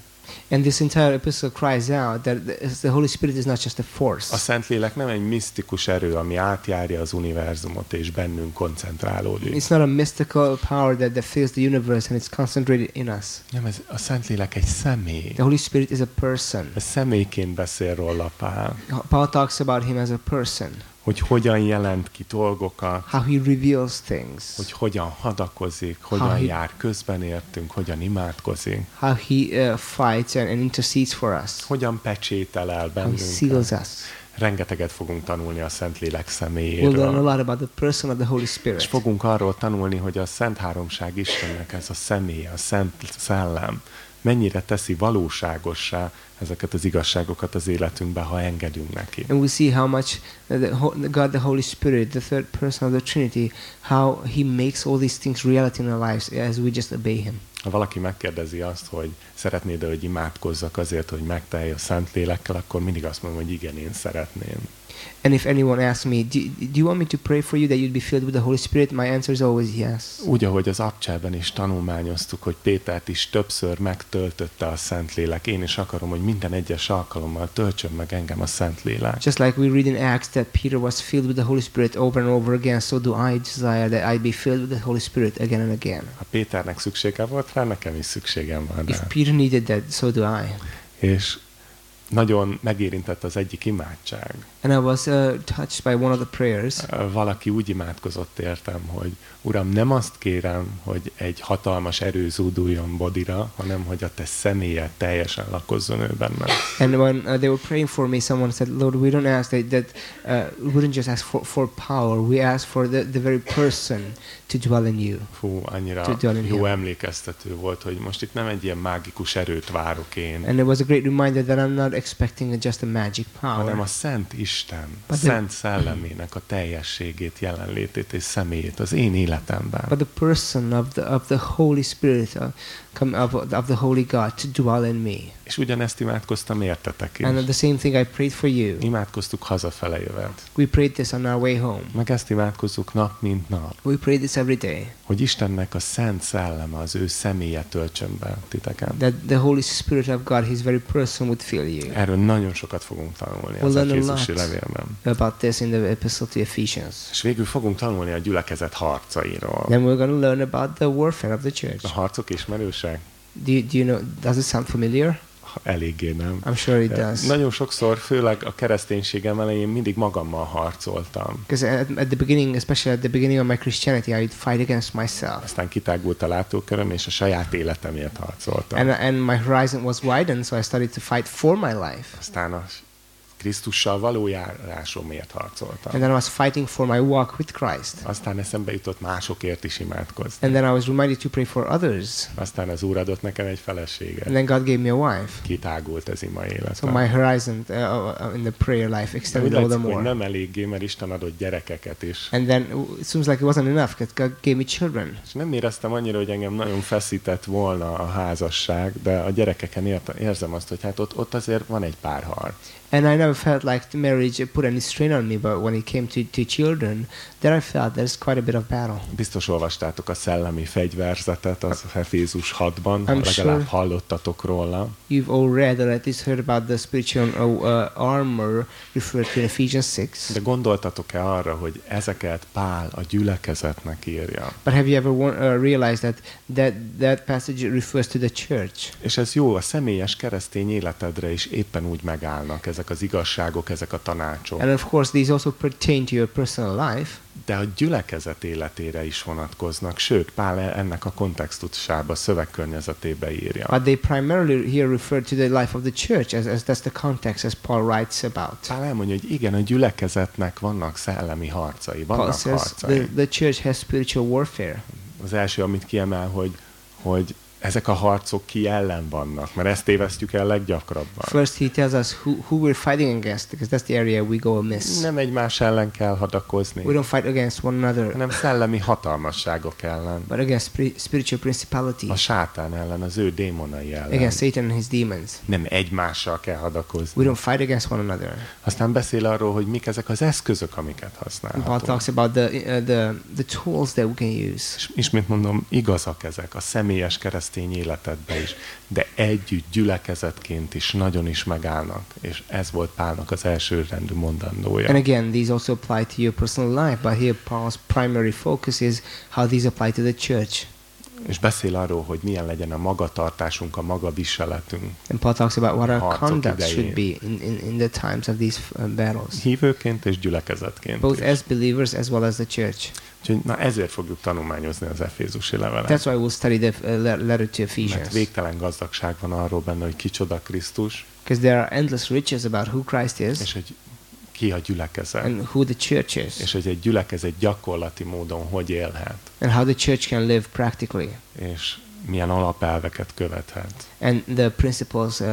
And this entire epistle cries out that the, Holy Spirit is not just a A force. Szentlélek nem egy misztikus erő, ami átjárja az univerzumot és bennünk koncentrálódik. It's not a mystical power that, that fills the universe and it's concentrated in us. Nem, ez a Szentlélek egy személy. The Holy Spirit is a person. Ez személyként beszél róla Pál, Paul talks about him as a person, hogy hogyan jelent ki dolgokat, how he reveals things, hogy hogyan hadakozik, hogyan Ha, hi- jár közben értünk, hogyan imádkozik, how he uh, fights and, and intercedes for us, hogyan pecsétel el how he bennünket. Rengeteget fogunk tanulni a Szentlélek We'll learn a személyéről. lot about the person of the Holy És fogunk arról tanulni, hogy a Szent Háromság Istennek ez a személy, a Szent Szellem mennyire teszi valóságossá ezeket az igazságokat az életünkbe, ha engedünk neki. And we see how much the God, the Holy Spirit, the third person of the Trinity, how He makes all these things reality in our lives as we just obey Him. Ha valaki megkérdezi azt, hogy szeretnéd hogy imádkozzak azért, hogy megtelj a Szentlélekkel, akkor mindig azt mondom, hogy igen, én szeretném. And if anyone asks me, do, do you want me to pray for you that you'd be filled with the Holy Spirit? My answer is always yes. Úgy, ahogy az Abcsában is tanulmányoztuk, hogy Pétert is többször megtöltötte a Szentlélek. Én is akarom, hogy minden egyes alkalommal töltsön meg engem a Szentlélek. Just like we read in Acts that Peter was filled with the Holy Spirit over and over again, so do I desire that I be filled with the Holy Spirit again and again. Ha Péternek szüksége volt rá, nekem is szükségem van If rá. Peter needed that, so do I. És nagyon megérintett az egyik imádság. And I was uh, touched by one of the prayers. Valaki úgy imádkozott értem, hogy Uram, nem azt kérem, hogy egy hatalmas erő zúduljon bodira, hanem hogy a te személyed teljesen lakozzon ő benne. And when uh, they were praying for me, someone said, Lord, we don't ask that, that uh, we wouldn't just ask for, for power, we ask for the, the very person to dwell in you. Fú, annyira To dwell in jó him. emlékeztető volt, hogy most itt nem egy ilyen mágikus erőt várok én, And it was a great reminder that I'm not expecting just a magic hanem power, a Szent Isten, But the- Szent Szellemének a teljességét, jelenlétét és személyét az én életemben. but the person of the, of the Holy Spirit, uh, come, of, of the Holy God to dwell in me. És ugyanezt imádkoztam értetek And is. the same thing I prayed for you. Imádkoztuk hazafele jövet. We prayed this on our way home. Meg ezt imádkozzuk nap, mint nap. We pray this every day. Hogy Istennek a Szent Szelleme, az ő személye töltsön be titeken. That the Holy Spirit of God, His very person would fill you. Erről nagyon sokat fogunk tanulni We'll az Efézusi levélben. About this in the epistle to Ephesians. És végül fogunk tanulni a gyülekezet harcairól. Then we're going to learn about the warfare of the church. A harcok ismerősek? Do you, do you know? Does it sound familiar? Eléggé nem. I'm sure it does. Nagyon sokszor, főleg a kereszténységem elején mindig magammal harcoltam. Because at, at the beginning, especially at the beginning of my Christianity, I would fight against myself, Aztán kitágult a látóköröm, és a saját életemért harcoltam. and and my horizon was widened, so I started to fight for my life. Aztán a Krisztussal való járásomért harcoltam. And then I was fighting for my walk with Christ. Aztán eszembe jutott másokért is imádkozni. And then I was reminded to pray for others. Aztán az Úr adott nekem egy And feleséget. then God gave me a wife. Kitágult ez ima So életem. my horizon uh, uh, in the prayer life extended all the more. nem eléggé, mert Isten adott gyerekeket is. And then uh, it seems like it wasn't enough because God gave me children. És nem éreztem annyira, hogy engem nagyon feszített volna a házasság, de a gyerekeken érzem azt, hogy hát ott, ott azért van egy pár harc. And I never felt like marriage put any strain on me, but when it came to, to children, there I felt there's quite a bit of battle. Biztos olvastátok a szellemi fegyverzetet az Efézus 6-ban, I'm legalább sure. hallottatok róla. You've all read or at least heard about the spiritual uh, uh, armor referred to in Ephesians 6. De gondoltatok-e arra, hogy ezeket Pál a gyülekezetnek írja? But have you ever uh, realized that, that that passage refers to the church? És ez jó, a személyes keresztény életedre is éppen úgy megállnak ezek az igazságok, ezek a tanácsok. And of course, these also pertain to your personal life, De a gyülekezet életére is vonatkoznak, sőt, Pál ennek a kontextusába, szövegkörnyezetébe írja. but they primarily here refer to the life of the church, as, as that's the context as Paul writes about. Pál elmondja, hogy igen, a gyülekezetnek vannak szellemi harcai, Paul vannak says harcai. the, the church has spiritual warfare. Az első, amit kiemel, hogy, hogy ezek a harcok ki ellen vannak, mert ezt tévesztjük el leggyakrabban. First, he tells us who, who we're fighting against, because that's the area we go amiss. Nem egymás ellen kell hadakozni, We don't fight against one another, hanem szellemi hatalmasságok ellen, but against spiritual principalities, a sátán ellen, az ő démonai ellen. against Satan and his demons. Nem egymással kell We hadakozni. don't fight against one another. Aztán beszél arról, hogy mik ezek az eszközök, amiket And Paul használhatunk. talks about the, uh, the, the tools that we can use. És ismét mondom, igazak ezek a személyes keresztény életedbe is, de együtt gyülekezetként is nagyon is megállnak, és ez volt Pálnak az első rendű mondandója. And again, these also apply to your personal life, but here Paul's primary focus is how these apply to the church. És beszél arról, hogy milyen legyen a magatartásunk, a maga viseletünk. And Paul talks about what our conduct idején. should be in, in, in the times of these uh, battles, Hívőként és gyülekezetként both is. as believers as well as the church. Úgyhogy na ezért fogjuk tanulmányozni az Efézusi levelet. That's why we'll study the uh, le- letter to Mert Ephesians. végtelen gazdagság van arról benne, hogy kicsoda Krisztus, Because there are endless riches about who Christ is és hogy ki a gyülekezet. and who the church is, És hogy egy gyülekezet gyakorlati módon hogy élhet, and how the church can live practically, és milyen alapelveket követhet. and the principles uh,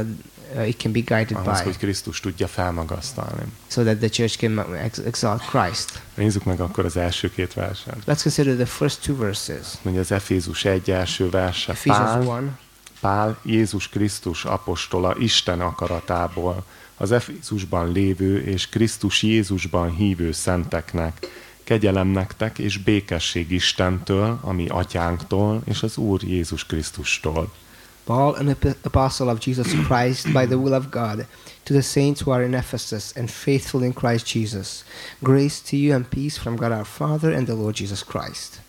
uh, it can be guided Ahhoz, by, hogy Krisztus tudja felmagasztalni. so that the church can ex- exalt Christ. Nézzük meg akkor az első két verset. Let's consider the first two verses. Mondja az Efézus 1 első verse. Ephesians Pál, 1. Pál, Jézus Krisztus apostola Isten akaratából, az Efézusban lévő és Krisztus Jézusban hívő szenteknek, kegyelem nektek és békesség Istentől, ami atyánktól, és az Úr Jézus Krisztustól. Paul, an apostle of Jesus Christ by the will of God, to the saints who are in Ephesus and faithful in Christ Jesus. Grace to you and peace from God our Father and the Lord Jesus Christ.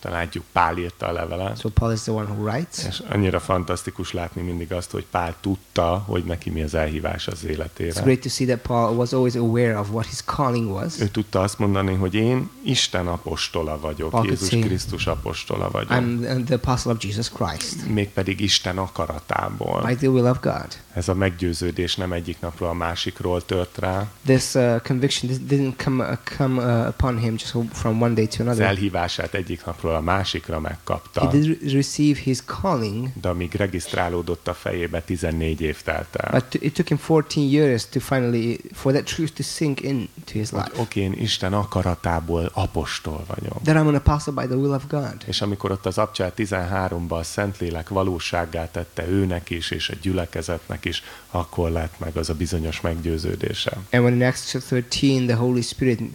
Találjuk Pál írta a levelet. So Paul is the one who writes. És annyira fantasztikus látni mindig azt, hogy Pál tudta, hogy neki mi az elhívás az It's életére. great to see that Paul was always aware of what his calling was. Ő tudta azt mondani, hogy én Isten apostola vagyok, Paul Jézus say, Krisztus apostola vagyok. I'm the apostle of Jesus Christ Mégpedig Isten akaratából. by the will of God. Ez a meggyőződés nem egyik napról a másikról tört rá. This uh, conviction this didn't come uh, come uh, upon him just from one day to Az another. elhívását egyik napról a másikra He megkapta. did re- receive his calling, De amíg regisztrálódott a fejébe, 14 év telt el. but it took him 14 years to finally for that truth to sink into his Hogy life. oké, én Isten akaratából apostol vagyok. That I'm an apostle by the will of God. És amikor ott az Abcsel 13-ban a Szentlélek valósággá tette őnek is, és a gyülekezetnek is, akkor lett meg az a bizonyos meggyőződése. And when in Acts chapter 13 the Holy Spirit uh,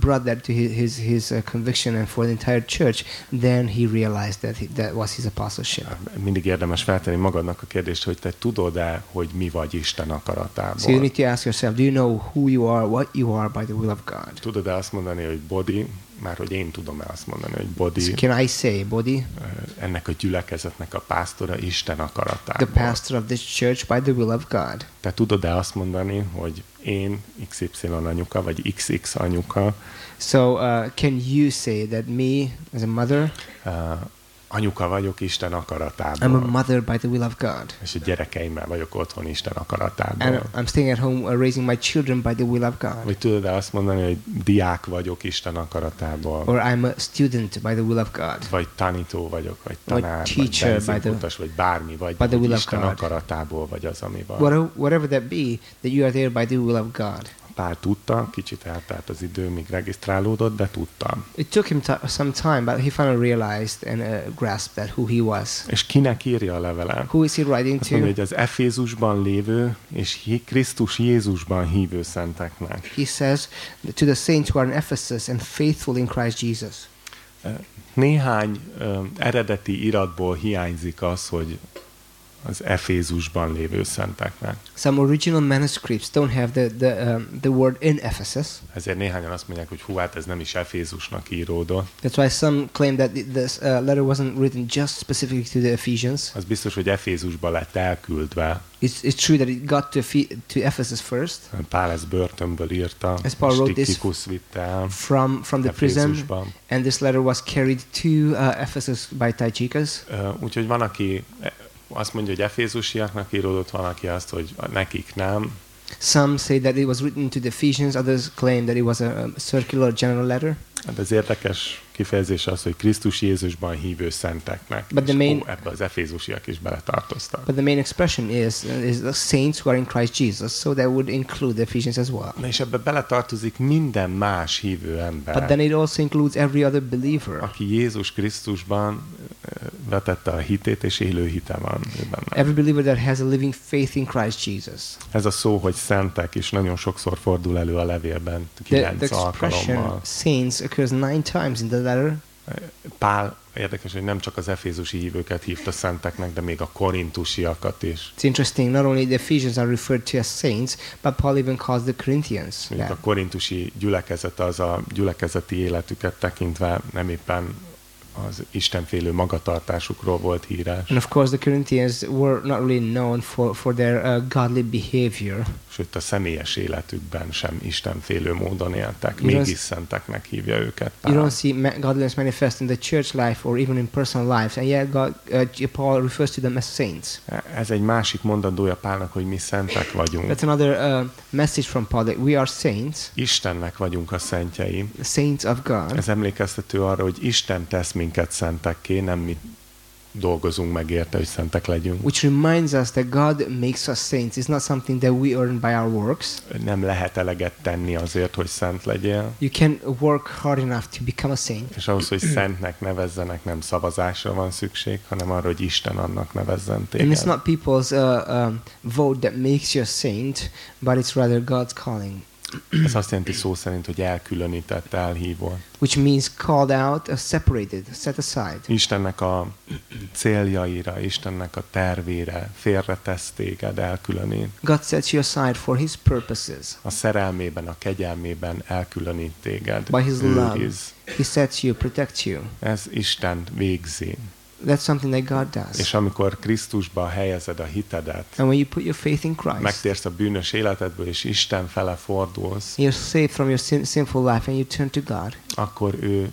brought that to his his, his uh, conviction and for the entire church, then he realized that he, that was his apostleship. Mindig érdemes feltenni magadnak a kérdést, hogy te tudod-e, hogy mi vagy Isten So you akaratából? need to ask yourself, do you know who you are, what you are by the will of God? Tudod-e azt mondani, hogy body, már hogy én tudom-e azt mondani, hogy body, So can I say, body, ö, ennek a gyülekezetnek a pásztora Isten the akaratából. pastor of this church by the will of God? Te tudod-e azt mondani, hogy én XY anyuka, vagy XX anyuka, So uh, can you say that me as a mother, uh, anyuka vagyok Isten I'm a mother by the will of God, és a gyerekeimmel vagyok otthon Isten and akaratából. I'm staying at home uh, raising my children by the will of God, Vagy tudod-e azt mondani, hogy diák vagyok Isten akaratából, or I'm a student by the will of God? vagy tanító vagyok, vagy Vagy tanár, vagy teacher by the- vagy bármi, vagy by the will of Isten God. akaratából vagy az, ami van. Whatever that be, that you are there by the will of God. Pál tudta, kicsit eltelt az idő, míg regisztrálódott, de tudta. It took him some time, but he finally realized and uh, grasped that who he was. És kinek írja a levelet? Who is he writing Azt mondja, to? hogy az Efézusban lévő és Krisztus Jézusban hívő szenteknek. He says to the saints who are in Ephesus and faithful in Christ Jesus. Néhány ö, eredeti iratból hiányzik az, hogy az Efézusban lévő szenteknek. Some original manuscripts don't have the the, um, the word in Ephesus. Ezért néhányan azt mondják, hogy hú, hát ez nem is Efézusnak íródott. That's why some claim that th- this uh, letter wasn't written just specifically to the Ephesians. Az biztos, hogy Efézusba lett elküldve. It's, it's true that it got to, to Ephesus first Pál ezt börtönből írta, As Paul wrote this vitte el from from the prison, and this letter was carried to uh, Ephesus by Tychicus. Ö, Úgyhogy van, aki azt mondja, hogy Efézusiaknak íródott, van, aki azt, hogy nekik nem. Some say that it was written to the Ephesians, others claim that it was a, circular general letter. Hát az érdekes kifejezés az, hogy Krisztus Jézusban hívő szenteknek. But the main- ó, ebbe az efézusiak is beletartoztak. But the main expression is is the saints who are in Christ Jesus, so that would include the Ephesians as well. Na és ebbe beletartozik minden más hívő ember, But then it also includes every other believer. aki Jézus Krisztusban vetette a hitét, és élő hite van benne. Every believer that has a living faith in Christ Jesus. Ez a szó, hogy szentek is nagyon sokszor fordul elő a levélben, The, kilenc the expression alkalommal. saints occurs nine times in the letter. Pál érdekes, hogy nem csak az efézusi hívőket hívta szenteknek, de még a korintusiakat is. It's interesting, not only the Ephesians are referred to as saints, but Paul even calls the Corinthians that. a korintusi gyülekezet az a gyülekezeti életüket tekintve nem éppen az istenfélő magatartásukról volt híres, And of course, the Corinthians were not really known for, for their uh, godly behavior. Sőt a személyes életükben sem istenfélő módon éltek. You don't- Mégis szenteknek hívja őket. You Pál. don't see godliness manifest in the church life or even in personal lives, and yet God, uh, Paul refers to them as saints. Ez egy másik mondandója Pálnak, hogy mi szentek vagyunk. That's another uh, message from Paul that we are saints, Istennek vagyunk a szentjei. saints of God. Ez emlékeztető arra, hogy Isten tesz minket szentekké, nem mi dolgozunk meg érte, hogy szentek legyünk. Which reminds us that God makes us saints. It's not something that we earn by our works. Nem lehet eleget tenni azért, hogy szent legyél. You can work hard enough to become a saint. És ahhoz, hogy szentnek nevezzenek, nem szavazásra van szükség, hanem arra, hogy Isten annak nevezzen And it's téged. not people's uh, um, vote that makes you a saint, but it's rather God's calling. Ez azt jelenti szó szerint, hogy elkülönített, elhívott. which means called out, uh, separated, set aside. Istennek a céljaira, Istennek a tervére félretesz téged, elkülönít. God sets you aside for His purposes. A szerelmében, a kegyelmében elkülönít téged. By His love. He sets you, protects you. Ez Isten végzi. That's something that God does. És amikor Krisztusba helyezed a hitedet, And when you put your faith in Christ, megtérsz a bűnös életedből, és Isten fele fordulsz, you're saved from your sin- sinful life and you turn to God. akkor ő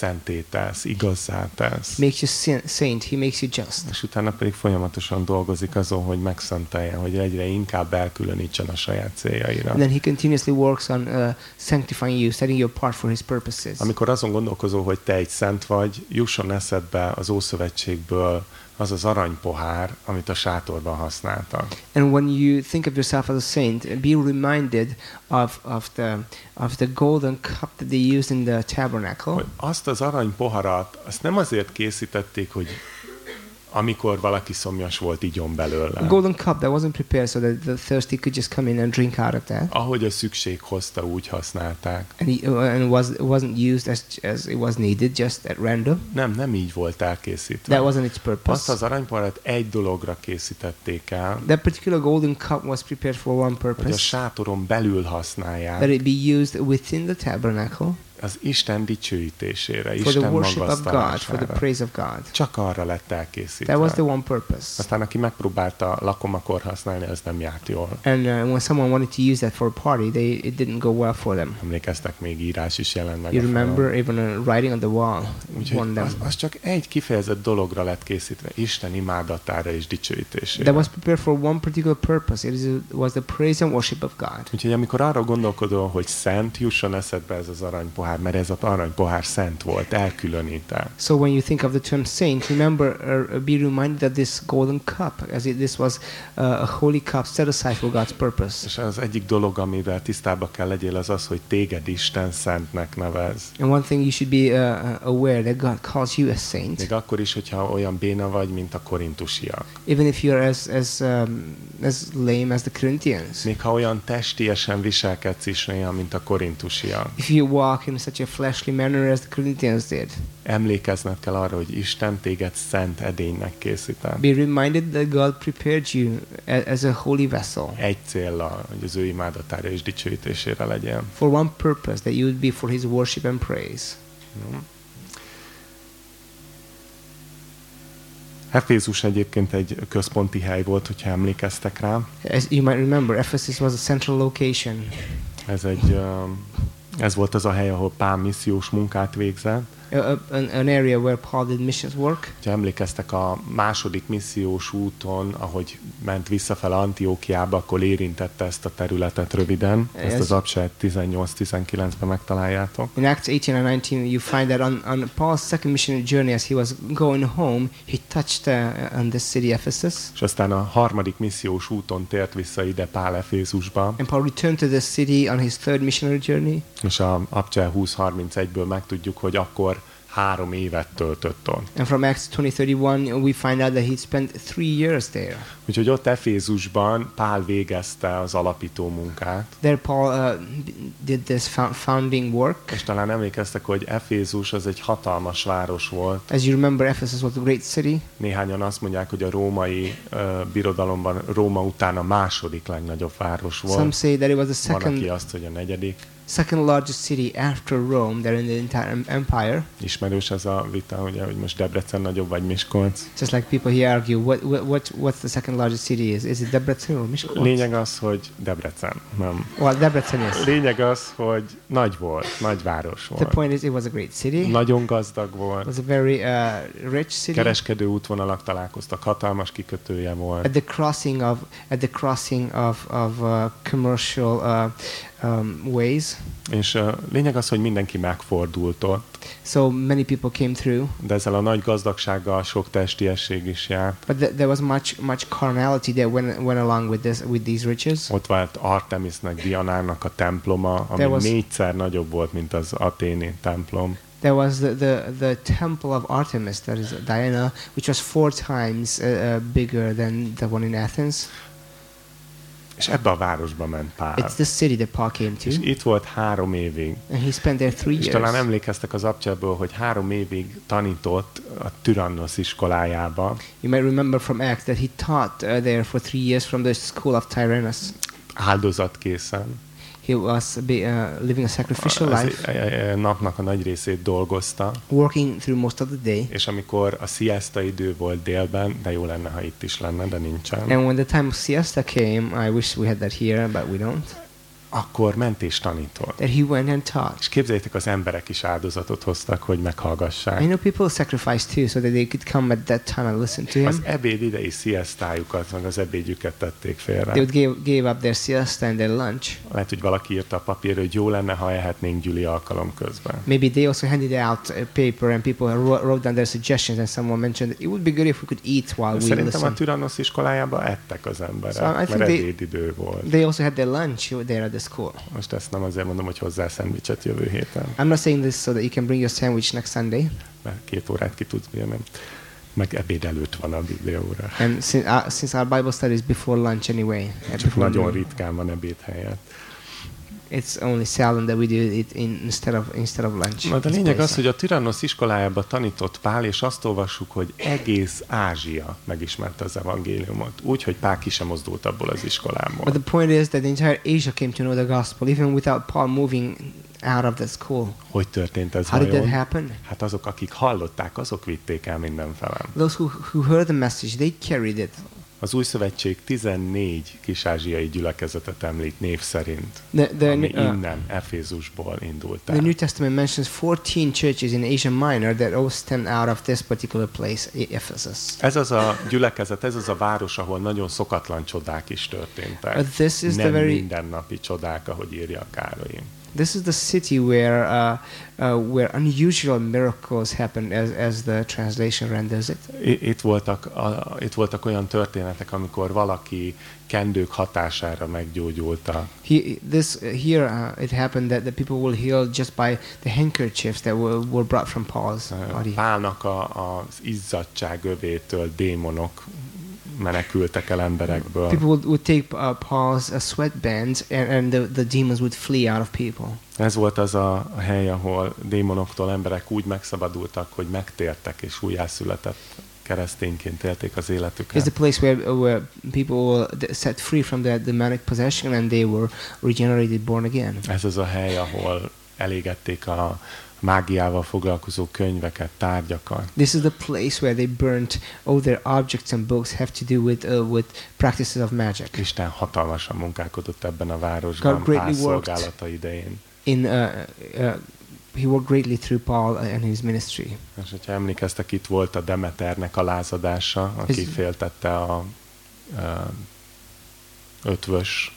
szenté tesz, igazzá tesz. Makes you saint, He makes you just. És utána pedig folyamatosan dolgozik azon, hogy megszentelje, hogy egyre inkább elkülönítsen a saját céljaira. And then He continuously works on uh, sanctifying you, setting you apart for His purposes. Amikor azon gondolkozol, hogy te egy szent vagy, jusson eszedbe az Ószövetségből az az aranypohár, amit a sátorban használtak. And when you think of yourself as a saint, be reminded of, of, the, of the golden cup that they used in the tabernacle. Hogy azt az aranypoharat, azt nem azért készítették, hogy amikor valaki szomjas volt, igyon belőle. golden cup that wasn't prepared so that the thirsty could just come in and drink out of that. Ahogy a szükség hozta, úgy használták. And, he, and was, it wasn't used as, as it was needed, just at random. Nem, nem így volt elkészítve. That wasn't its Azt purpose. az aranypoharat egy dologra készítették el, That particular golden cup was prepared for one hogy a purpose. sátoron belül That használják it be used within the tabernacle az Isten dicsőítésére, for the Isten worship of God, for the praise of God. Csak arra lett elkészítve. That was the one purpose. Aztán aki megpróbálta lakomakor használni, az nem járt jól. And uh, when someone wanted to use that for a party, they, it didn't go well for them. Emlékeztek, még írás is jelent meg. You remember even a writing on the wall Úgyhogy az, az csak egy kifejezett dologra lett készítve, Isten imádatára és dicsőítésére. That was prepared for one particular purpose. It was the praise and worship of God. Úgyhogy amikor arra gondolkodol, hogy szent, jusson eszedbe ez az aranypohár, mert ez az aranypohár szent volt, elkülönítve. So when you think of the term saint, remember, uh, be reminded that this golden cup, as it, this was uh, a holy cup set aside for God's purpose. És az egyik dolog, amivel tisztába kell legyél, az az, hogy téged Isten szentnek nevez. And one thing you should be uh, aware that God calls you a saint, Még akkor is, hogyha olyan béna vagy, mint a korintusiak. even if you're as as um, as lame as the Corinthians. Még ha olyan testiesen viselkedsz is néha, mint a korintusiak. If you walk in such a fleshly manner as the Corinthians did, Emlékezned kell arra, hogy Isten téged szent edénynek készített. be reminded that God prepared you as a holy vessel Egy céllal, hogy az ő imádatára és dicsőítésére legyen. for one purpose, that you would be for His worship and praise. Jó. Efézus egyébként egy központi hely volt, hogyha emlékeztek rá. As you might remember, Ephesus was a central location. Ez, egy, um, ez volt az a hely, ahol Pál missziós munkát végzett. An, an area where Paul did missions work. Ha emlékeztek a második missziós úton, ahogy ment visszafele Antiókiába, akkor érintette ezt a területet röviden. Ezt Ez- az Abse 18-19-ben megtaláljátok. In Acts 18 and 19, you find that on, on Paul's second missionary journey, as he was going home, he touched uh, on the city Ephesus. És aztán a harmadik missziós úton tért vissza ide Pál Efézusba, And Paul returned to the city on his third missionary journey. és a Abcse 20-31-ből megtudjuk, hogy akkor három évet töltött ott. And from Acts 20:31, we find out that he spent three years there. Úgyhogy ott Efézusban Pál végezte az alapító munkát, There, Paul uh, did this fou- founding work. és talán emlékeztek, hogy Efézus az egy hatalmas város volt. As you remember, Ephesus was a great city. Néhányan azt mondják, hogy a római uh, birodalomban Róma után a második legnagyobb város Some volt. say that it was the Van, aki second azt, hogy a negyedik. Second largest city after Rome there in the entire em- empire. Ismerős ez a vita, ugye, hogy most Debrecen nagyobb vagy Miskolc. Just like people here argue, what, what, what what's the second largest city is? Is it Debrecen or Miskolc? Lényeg az, hogy Debrecen, nem. Well, Debrecen is. Lényeg az, hogy nagy volt, nagy város The volt. point is, it was a great city. It Nagyon gazdag volt. was a very uh, rich city. Kereskedő útvonalak találkoztak, hatalmas kikötője volt. At the crossing of at the crossing of of uh, commercial uh, um, ways, És uh, lényeg az, hogy mindenki megfordult ott, so many people came through. de ezzel a nagy gazdagsággal sok testiesség is járt. But th- there was much much carnality that went went along with this with these riches. Ott volt Artemisnek, Dianának a temploma, ami There was- négyszer nagyobb volt, mint az aténi templom. There was the, the, the temple of Artemis, that is Diana, which was four times uh, uh, bigger than the one in Athens. És ebbe a városba ment Pál. It's the city that Paul came to, És itt volt három évig. and he spent there three És talán emlékeztek az abcsából, hogy három évig tanított a Tyrannos iskolájába, You might remember from Acts that he taught uh, there for three years from the school of Tyrannus. áldozatkészen. He was be, uh, living a sacrificial Az life, e- e- napnak a nagy részét dolgozta, working through most of the day. és amikor a siesta idő volt délben, de jó lenne, ha itt is lenne, de nincsen, And when the time of siesta came, I wish we had that here, but we don't. Akkor ment és tanított. That he went and taught. És képzeljétek, az emberek is áldozatot hoztak, hogy I meghallgassák. know people sacrificed too, so that they could come at that time and listen to Az him. ebéd idei siestájukat, meg az ebédjüket tették félre. They would give, gave up their siesta and their lunch. Lehet, hogy valaki írta a papírra, hogy jó lenne, ha ehetnénk gyüli alkalom közben. Maybe they also handed out a paper and people wrote, down their suggestions and someone mentioned it would be good if we could eat while we Szerintem a listen. Tyrannos iskolájában ettek az emberek, So I mert ebédidő volt. They also had their lunch there at the school. Most ezt nem azért mondom, hogy hozzá szendvicset jövő héten, I'm not saying this so that you can bring your sandwich next Sunday. mert két órát ki tudsz bírni. Meg ebéd előtt van a bibliaóra. And since, uh, since our Bible study is before lunch anyway, Csak nagyon ritkán van ebéd helyett. It's only seldom that we do it in, instead of instead of lunch. De a lényeg az, hogy a Tyrannos iskolájába tanított Pál, és azt olvassuk, hogy egész Ázsia megismerte az evangéliumot. Úgy, hogy Pál ki sem mozdult abból az iskolából. But the point is that the entire Asia came to know the gospel, even without Paul moving out of the school. Hogy történt ez How did that vajon? happen? Hát azok, akik hallották, azok vitték el mindenfelem. Those who, who heard the message, they carried it. Az új szövetség 14 kisázsiai gyülekezetet említ név szerint, The, the, ami uh, innen, Efézusból indult the el. New Testament mentions 14 churches in Asia Minor that all stem out of this particular place, E- Ephesus. Ez az a gyülekezet, ez az a város, ahol nagyon szokatlan csodák is történtek. Uh, this is the Nem very mindennapi csodák, ahogy írja Károly. This is the city where uh, uh, where unusual miracles happen, as as the translation renders it. Itt voltak, a, itt voltak olyan történetek, amikor valaki kendők hatására meggyógyulta. He, this here uh, it happened that the people were healed just by the handkerchiefs that were, were brought from Paul's body. Pálnak a, az izzadság övétől démonok menekültek el emberekből. People would, take Paul's uh, sweatbands, and, and the, the demons would flee out of people. Ez volt az a, a hely, ahol démonoktól emberek úgy megszabadultak, hogy megtértek és újjászületett keresztényként élték az It's életüket. the place where, where people were set free from that demonic possession, and they were regenerated, born again. Ez az a hely, ahol elégették a mágiával foglalkozó könyveket, tárgyakat. This is the place where they burnt all their objects and books have to do with uh, with practices of magic. Isten hatalmasan munkálkodott ebben a városban worked. szolgálata idején. In uh, uh, he worked greatly through Paul and his ministry. És hogyha emlékeztek, itt volt a Demeternek a lázadása, aki Ez- féltette a, a ötvös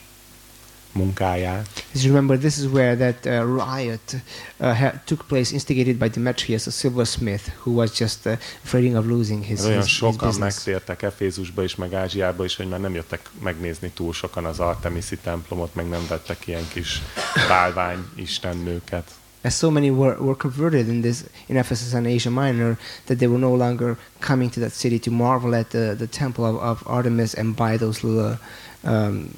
munkáját. Just remember, this is where that uh, riot uh, took place, instigated by Demetrius, a silversmith, who was just uh, afraid of losing his, Olyan his, his sokan business. megtértek Efézusba és meg Ázsiába is, hogy már nem jöttek megnézni túl sokan az Artemisi templomot, meg nem vettek ilyen kis bálvány istennőket. As so many were, were converted in this in Ephesus and Asia Minor that they were no longer coming to that city to marvel at the, the temple of, of Artemis and buy those little um,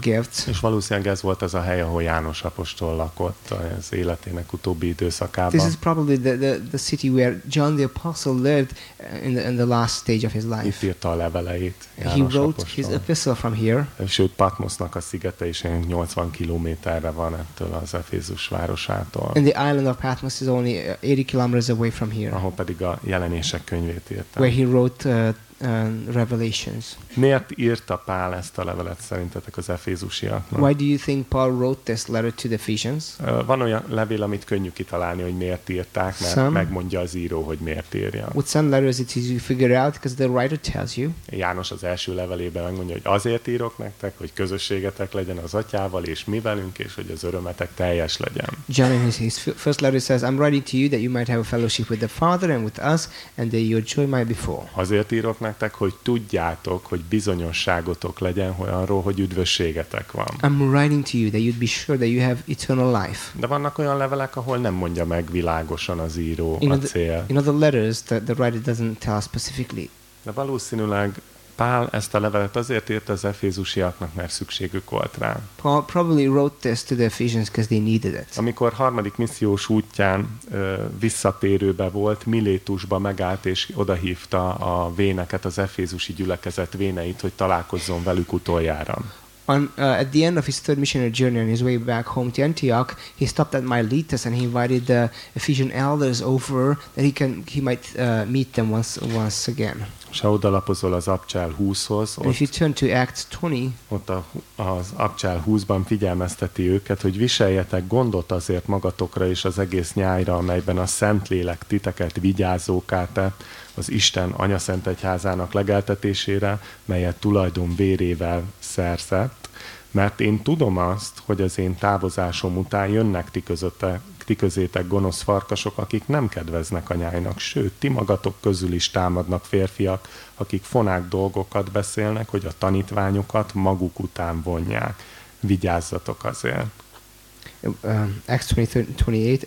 gifts. És valószínűleg ez volt az a hely, ahol János apostol lakott az életének utóbbi This időszakában. is probably the, the, the city where John the Apostle lived uh, in the, in the last stage of his Itt life. írta a leveleit He János wrote his apostol. epistle from here. Sőt, Patmosnak a szigete is olyan 80 kilométerre van ettől az Efézus városától, And the island of Patmos is only uh, 80 kilometers away from here, ahol pedig a jelenések könyvét írta. where he wrote uh, uh, Revelations. Miért írta Pál ezt a levelet szerintetek az efézusiaknak? Why do you think Paul wrote this letter to the Ephesians? Van olyan levél, amit könnyű kitalálni, hogy miért írták, mert Some. megmondja az író, hogy miért írja. With some letters, it's easy to figure out because the writer tells you. János az első levelében megmondja, hogy azért írok nektek, hogy közösségetek legyen az atyával és mi velünk, és hogy az örömetek teljes legyen. John in his, his first letter says, I'm writing to you that you might have a fellowship with the Father and with us, and that your joy might be full. Azért írok nektek, hogy tudjátok, hogy bizonyosságotok legyen hogy arról, hogy üdvösségetek van. I'm writing to you that you'd be sure that you have eternal life. De vannak olyan levelek, ahol nem mondja meg világosan az író In a cél. In other letters, the, the writer doesn't tell specifically. De valószínűleg Pál ezt a levelet azért írta az efézusiaknak, mert szükségük volt rá. Paul probably wrote this to the Ephesians because they needed it. Amikor harmadik missziós útján ö, visszatérőbe volt, Milétusba megállt és odahívta a véneket, az efézusi gyülekezet véneit, hogy találkozzon velük utoljára. On, uh, at the end of his third missionary journey on his way back home to Antioch, he stopped at Miletus and he invited the Ephesian elders over that he can he might uh, meet them once once again. És ha odalapozol az Abcsel 20-hoz, And if you ott, turn to Acts 20, ott a, az Abcsel 20-ban figyelmezteti őket, hogy viseljetek gondot azért magatokra és az egész nyájra, amelyben a Szentlélek titeket vigyázóká tett az Isten Anyaszent Egyházának legeltetésére, melyet tulajdon vérével szerzett, mert én tudom azt, hogy az én távozásom után jönnek ti, közötte, ti közétek gonosz farkasok, akik nem kedveznek anyáinak, sőt, ti magatok közül is támadnak férfiak, akik fonák dolgokat beszélnek, hogy a tanítványokat maguk után vonják. Vigyázzatok azért. um, Acts 20, 28.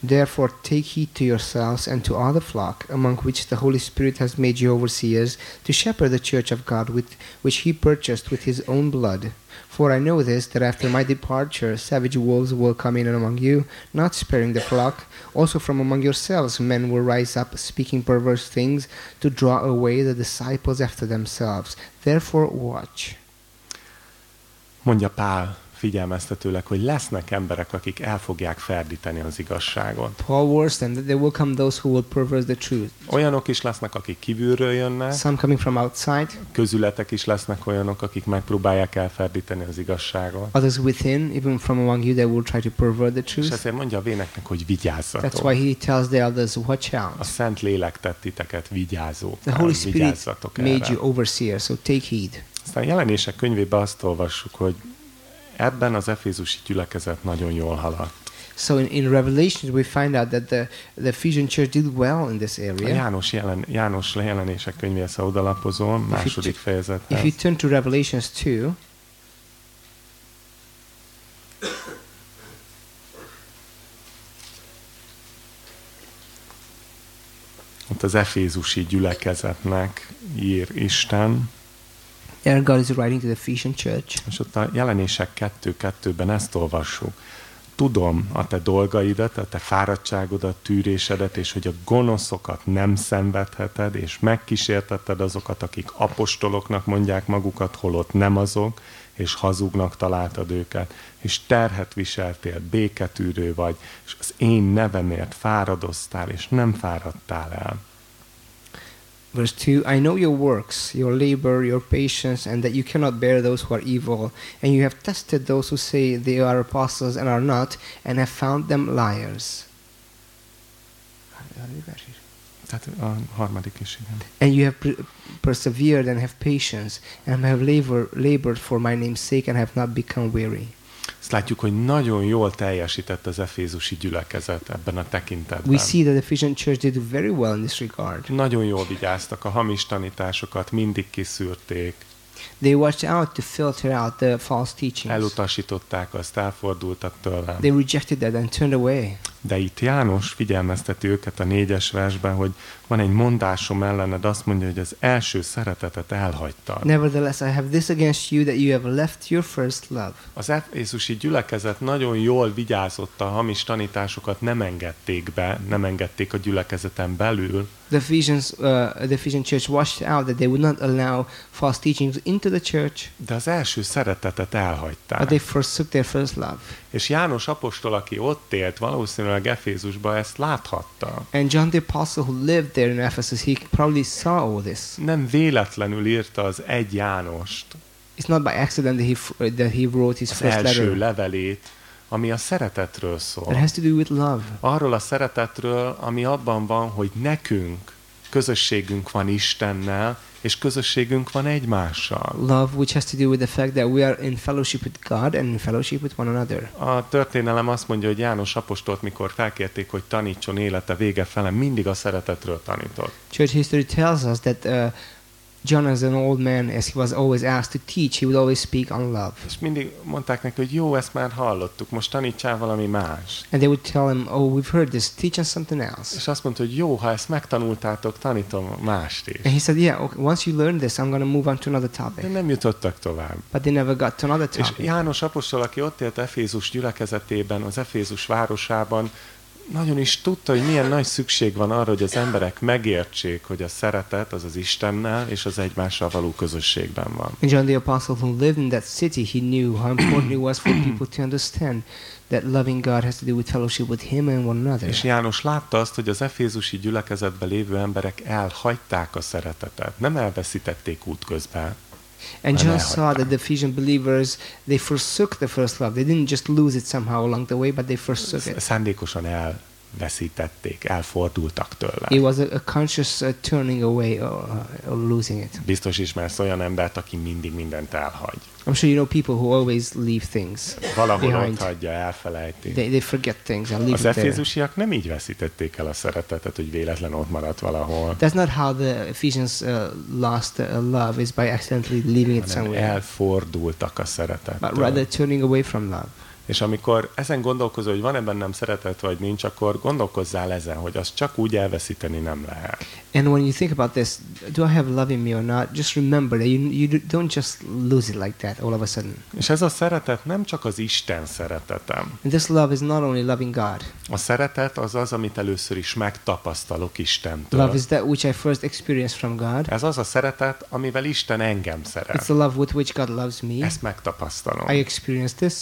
Therefore, take heed to yourselves and to all the flock, among which the Holy Spirit has made you overseers, to shepherd the church of God, with, which He purchased with His own blood. For I know this, that after my departure, savage wolves will come in among you, not sparing the flock. Also from among yourselves, men will rise up, speaking perverse things, to draw away the disciples after themselves. Therefore, watch. Mondja Pál figyelmeztetőleg, hogy lesznek emberek, akik el fogják ferdíteni az igazságot. Paul warns them that there will come those who will perverse the truth. Olyanok is lesznek, akik kívülről jönnek, Some coming from outside, közületek is lesznek olyanok, akik megpróbálják elferdíteni az igazságot. others within, even from among you, that will try to pervert the És truth. ezért mondja a véneknek, hogy That's vigyázzatok. why he tells the elders, watch A out. Szent Lélek tett titeket vigyázók. The Holy Spirit made erre. you overseers, so take heed. Aztán jelenések könyvében azt olvassuk, hogy ebben az efézusi gyülekezet nagyon jól haladt. So in, in Revelations, we find out that the, the Ephesian church did well in this A area. János, jelen, János jelenések könyvéhez, ha odalapozol, második If you turn to Revelations 2, Ott az efézusi gyülekezetnek ír Isten, there God is writing to the Ephesian church. és ott a jelenések 2.2-ben ezt olvassuk. Tudom a te dolgaidat, a te fáradtságodat, tűrésedet, és hogy a gonoszokat nem szenvedheted, és megkísértetted azokat, akik apostoloknak mondják magukat, holott nem azok, és hazugnak találtad őket, és terhet viseltél, béketűrő vagy, és az én nevemért fáradoztál, és nem fáradtál el. Verse 2 I know your works, your labor, your patience, and that you cannot bear those who are evil. And you have tested those who say they are apostles and are not, and have found them liars. Tehát a harmadik is, igen. And you have per- persevered and have patience, and have labor, labored for my name's sake, and have not become weary. Ezt látjuk, hogy nagyon jól teljesített az efézusi gyülekezet ebben a tekintetben. We see that Ephesian church did very well in this regard. Nagyon jól vigyáztak, a hamis tanításokat mindig kiszűrték, They watched out to filter out the false teachings. elutasították azt, elfordultak tőlem. They rejected that and turned away. De itt János figyelmezteti őket a négyes versben, hogy van egy mondásom ellened, azt mondja, hogy az első szeretetet elhagytad. Nevertheless, I have this against you that you have left your first love. Az Efézusi gyülekezet nagyon jól vigyázott a hamis tanításokat, nem engedték be, nem engedték a gyülekezeten belül, The Ephesians, uh, the Ephesian church watched out that they would not allow false teachings into the church, de az első szeretetet but elhagyták. they forsook their first love. És János apostol, aki ott élt, valószínűleg Efézusban ezt láthatta. And John the Apostle, who lived there in Ephesus, he probably saw all this. Nem véletlenül írta az egy Jánost, It's not by accident that he, f- that he wrote his az first első letter. levelét, ami a szeretetről It szól. has to do with love. Arról a szeretetről, ami abban van, hogy nekünk közösségünk van Istennel, és közösségünk van egymással. Love, which has to do with the fact that we are in fellowship with God and in fellowship with one another. A történelem azt mondja, hogy János apostolt, mikor felkérték, hogy tanítson élete vége fele, mindig a szeretetről tanított. Church history tells us that uh, John, as an old man, as he was always asked to teach, he would always speak on love. És mindig mondták neki, hogy jó, ezt már hallottuk, most tanítsál valami más. And they would tell him, Oh, we've heard this, teach us something else. És azt mondta, hogy jó, ha ezt megtanultátok, tanítom mást is. And he said, Yeah, okay, once you learn this, I'm going to move on to another De topic. nem jutottak tovább. But they never got to another És topic. János apostol, aki ott élt Efézus gyülekezetében, az Efézus városában, nagyon is tudta, hogy milyen nagy szükség van arra, hogy az emberek megértsék, hogy a szeretet az az Istennel és az egymással való közösségben van. And John the Apostle, who lived in that city, he knew how important it was for people to understand that loving God has to do with fellowship with Him and one another. És János látta azt, hogy az efézusi gyülekezetben lévő emberek elhagyták a szeretetet, nem elveszítették útközben, And John saw that the Ephesian believers they forsook the first love. They didn't just lose it somehow along the way, but they forsook it. szándékosan elveszítették, elfordultak tőle. It was a, a conscious uh, turning away or, uh, or losing it. Biztos ismersz olyan embert, aki mindig mindent elhagy. I'm sure you know people who always leave things. Valahol Behind. hagyja, elfelejti. They, they forget things and leave Az efézusiak nem így veszítették el a szeretetet, hogy véletlen ott maradt valahol, That's not how the Ephesians uh, lost uh, love is by accidentally leaving it hanem somewhere, elfordultak a but szeretettől. rather turning away from love. És amikor ezen gondolkozol, hogy van-e bennem szeretet, vagy nincs, akkor gondolkozzál ezen, hogy azt csak úgy elveszíteni nem lehet. And when you think about this, do I have love in me or not? Just remember that you, you don't just lose it like that all of a sudden. És ez a szeretet nem csak az Isten szeretetem. And this love is not only loving God. A szeretet az az, amit először is megtapasztalok Istentől. Love is that which I first experienced from God. Ez az a szeretet, amivel Isten engem It's szeret. the love with which God loves me. Ezt megtapasztalom. I experienced this,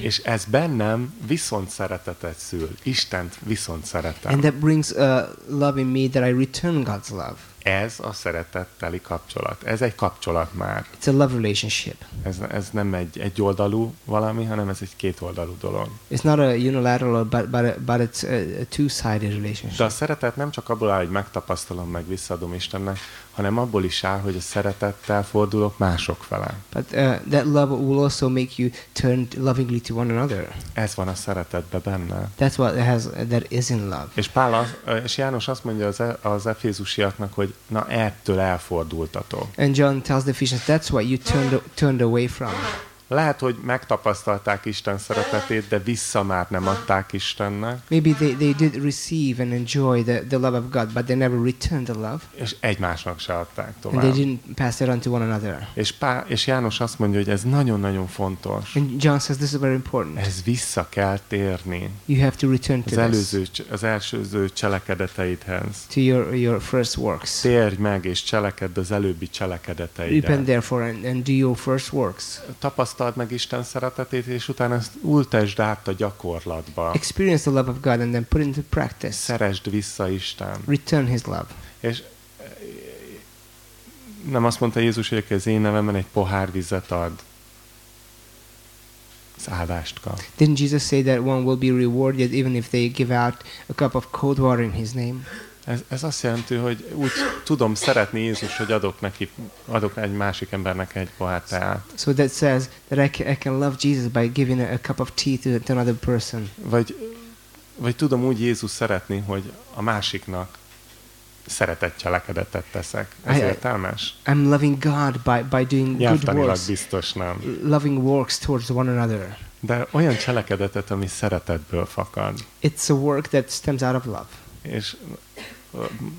És ez bennem viszont szeretetet szül. Istent viszont szeretem. and that brings uh, love in me that I return God's love. Ez a szeretetteli kapcsolat. Ez egy kapcsolat már. It's a love relationship. Ez, ez nem egy egyoldalú valami, hanem ez egy kétoldalú dolog. It's not a unilateral, but but, a, but it's a, a two-sided De relationship. a szeretet nem csak abból áll, hogy megtapasztalom, meg visszaadom Istennek, hanem abból is áll, hogy a szeretettel fordulok mások felé. But uh, that love will also make you turn lovingly to one another. Ez van a szeretetbe benne. That's what has that is in love. És, Pál az, és János azt mondja az, e- az efézusiaknak, hogy na ettől elfordultatok. And John tells the Ephesians that's what you turned turned away from. Lehet, hogy megtapasztalták Isten szeretetét, de vissza már nem adták Istennek, Maybe they, they did receive and enjoy the, the love of God, but they never returned the love. és egymásnak se adták And they tovább. didn't pass it on to one another. És, Pál, és János azt mondja, hogy ez nagyon-nagyon fontos. And John says this is very important. Ez vissza kell térni You have to return az to this, előző, az elsőző cselekedeteidhez. to your, your first works. Térj meg és cselekedd az előbbi Repent cselekedeteidet. therefore and, and do your first works. Tapasztald meg Isten szeretetét, és utána ezt ultesd át a gyakorlatba. Experience the love of God and then put it into practice. Szeresd vissza Isten. Return His love. És eh, nem azt mondta Jézus, hogy az én nevemben egy pohár vizet ad, az áldást kap. Didn't Jesus say that one will be rewarded even if they give out a cup of cold water in His name? Ez, ez azt jelenti, hogy úgy tudom szeretni Jézus, hogy adok neki, adok egy másik embernek egy pohár teát. So that says that I can, I can love Jesus by giving a, cup of tea to, to another person. Vagy, vagy tudom úgy Jézus szeretni, hogy a másiknak szeretett cselekedetet teszek. Ez I- értelmes? I'm loving God by, by doing good works, biztos nem. loving works towards one another. De olyan cselekedetet, ami szeretetből fakad. It's a work that stems out of love. És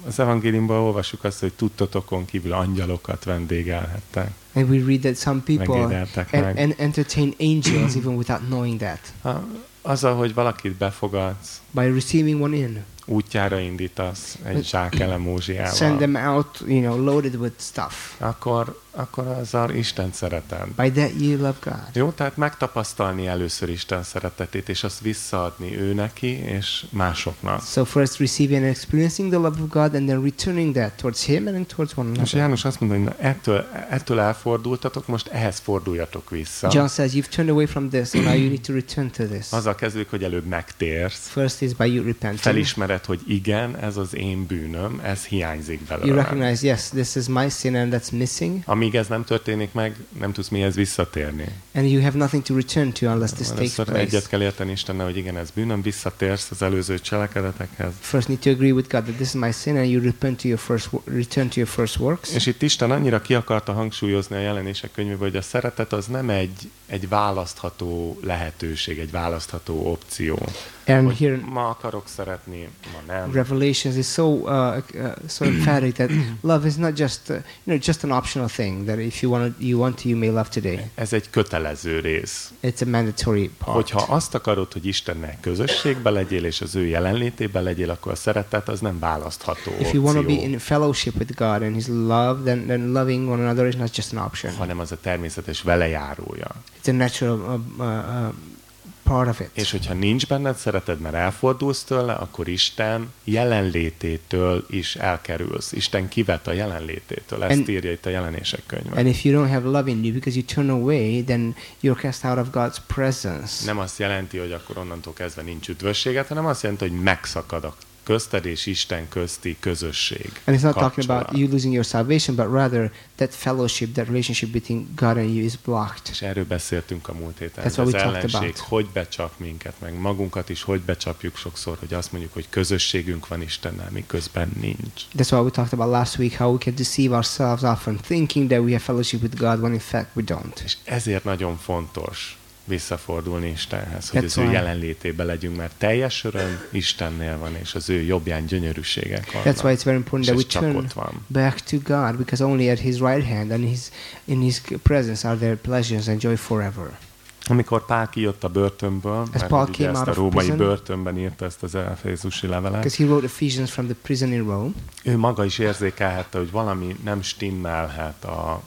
az evangéliumban olvasjuk azt, hogy tudtotokon kívül angyalokat vendégelhettek, And we read that some people and, and entertain angels even without knowing that. Ha- Azzal, hogy valakit befogadsz, By receiving one in, útjára indítasz egy zsák send elemózsiával, them out, you know, loaded with stuff. akkor, akkor azzal Isten szereted. By that you love God. Jó, tehát megtapasztalni először Isten szeretetét, és azt visszaadni ő neki és másoknak. So first receiving and experiencing the love of God and then returning that towards Him and then towards one És another. János azt mondja, hogy na, ettől, ettől elfordultatok, most ehhez forduljatok vissza. John says you've turned away from this and now you need to return to this. Azzal kezdődik, hogy előbb megtérsz, First is by you repenting. felismered, hogy igen, ez az én bűnöm, ez hiányzik You belőlem. recognize, yes, this is my sin and that's missing, Amíg ez nem történik meg, nem tudsz mihez visszatérni. and you have nothing to return to unless this takes Először egyet place. kell érteni Istennel, hogy igen, ez bűnöm, visszatérsz az előző cselekedetekhez. First, need to agree with God that this is my sin, and you repent to your first, return to your first works. És itt Isten annyira ki akarta hangsúlyozni a jelenések könyvéből, hogy a szeretet az nem egy, egy választható lehetőség, egy választható opció. And Hogy here, ma akarok szeretni, ma nem. Revelations is so uh, uh, so emphatic that love is not just uh, you know just an optional thing that if you want to, you want to you may love today. Ez egy kötelező rész. It's a mandatory part. Hogyha azt akarod, hogy Istennel közösségbe legyél, és az ő jelenlétében legyél, akkor a szeretet az nem választható if you want to be opció, in fellowship with God and His love, then then loving one another is not just an option. hanem az a természetes velejárója. It's a natural uh, uh, uh, part of it. És hogyha nincs benned szereted, mert elfordulsz tőle, akkor Isten jelenlététől is elkerülsz. Isten kivet a jelenlététől. Ezt And- írja itt a jelenések könyve. And if you don't have love in you because you turn away, then you're cast out of God's presence. Nem azt jelenti, hogy akkor onnantól kezdve nincs üdvösséget, hanem azt jelenti, hogy megszakad a közted és Isten közti közösség. And it's not talking kapcsolat. about you losing your salvation, but rather that fellowship, that relationship between God and you is blocked. És erről beszéltünk a múlt héten. That's what talked ellenség about. hogy becsap minket, meg magunkat is hogy becsapjuk sokszor, hogy azt mondjuk, hogy közösségünk van Istennel, miközben nincs. That's why we talked about last week how we can deceive ourselves often, thinking that we have fellowship with God when in fact we don't. És ezért nagyon fontos visszafordulni Istenhez, hogy That's az ő why. jelenlétébe legyünk, mert teljes öröm Istennél van, és az ő jobbján gyönyörűségek vannak. That's why it's very important that we ez turn back to God because only at His right hand and His in His presence are there pleasures and joy forever. Amikor Pál kijött a börtönből, mert Paul ugye came ezt a római prison- börtönben írta ezt az Efézusi levelet, he wrote Ephesians from the prison in Rome. ő maga is érzékelhette, hogy valami nem stimmelhet a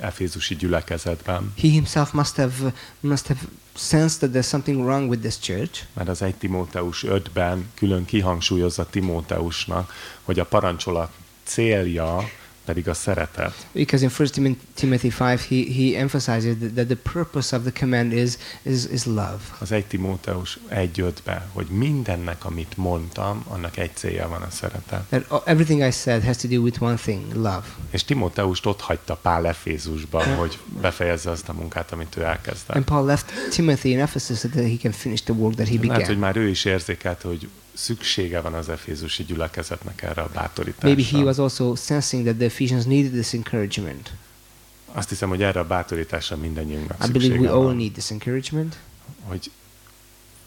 Efézusi gyülekezetben, He himself must have must have sensed that there's something wrong with this church. Mert az 1 Timóteus 5-ben külön kihangsúlyozza Timóteusnak, hogy a parancsolat célja pedig a szeretet. because in 1 Timothy, Timothy 5 he, he emphasizes that, the purpose of the command is is, is love. Az 1 Timóteus 1.5-ben, hogy mindennek, amit mondtam, annak egy célja van a szeretet. That everything I said has to do with one thing, love. És Timóteust ott hagyta Pál Efézusban, hogy befejezze azt a munkát, amit ő elkezdett. And Paul left Timothy in Ephesus so that he can finish the work that he Lehet, hogy began. már ő is érzékelte, hogy szüksége van az efézusi gyülekezetnek erre a bátorításra. Maybe he was also sensing that the Ephesians needed this encouragement. Azt hiszem, hogy erre a bátorításra mindannyiunknak I believe we all need this encouragement hogy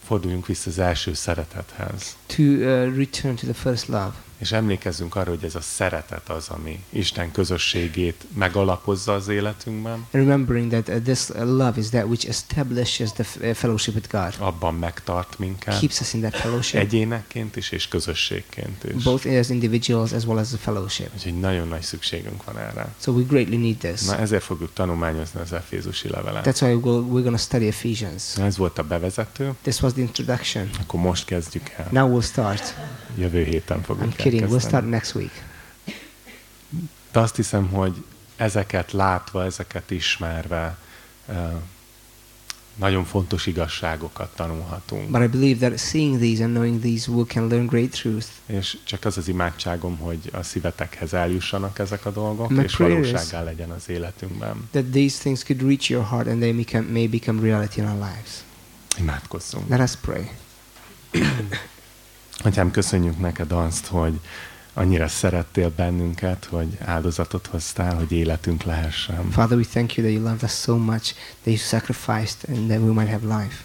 forduljunk vissza az első szeretethez. To uh, return to the first love. És emlékezzünk arra, hogy ez a szeretet az, ami Isten közösségét megalapozza az életünkben, And remembering that uh, this uh, love is that which establishes the uh, fellowship with God, abban megtart minket, keeps us in that fellowship, egyénekként is, és közösségként is. both as individuals as well as a fellowship. Úgyhogy nagyon nagy szükségünk van erre. So we greatly need this. Na ezért fogjuk tanulmányozni az Efézusi levelet. That's why we'll, we're going to study Ephesians. Ez volt a bevezető, This was the introduction. akkor most kezdjük el. Now we'll start. Jövő héten I'm fogunk kidding. We'll start next week. De azt hiszem, hogy ezeket látva, ezeket ismerve, nagyon fontos igazságokat tanulhatunk. But I believe that seeing these and knowing these, we can learn great truth. És csak az az imádságom, hogy a szívetekhez eljussanak ezek a dolgok, My és valósággá legyen az életünkben. That these things could reach your heart and they become, may become reality in our lives. Imádkozzunk. Let us pray. Atyám, köszönjük neked azt, hogy annyira szerettél bennünket, hogy áldozatot hoztál, hogy életünk lehessen. Father, we thank you that you loved us so much that you sacrificed and that we might have life.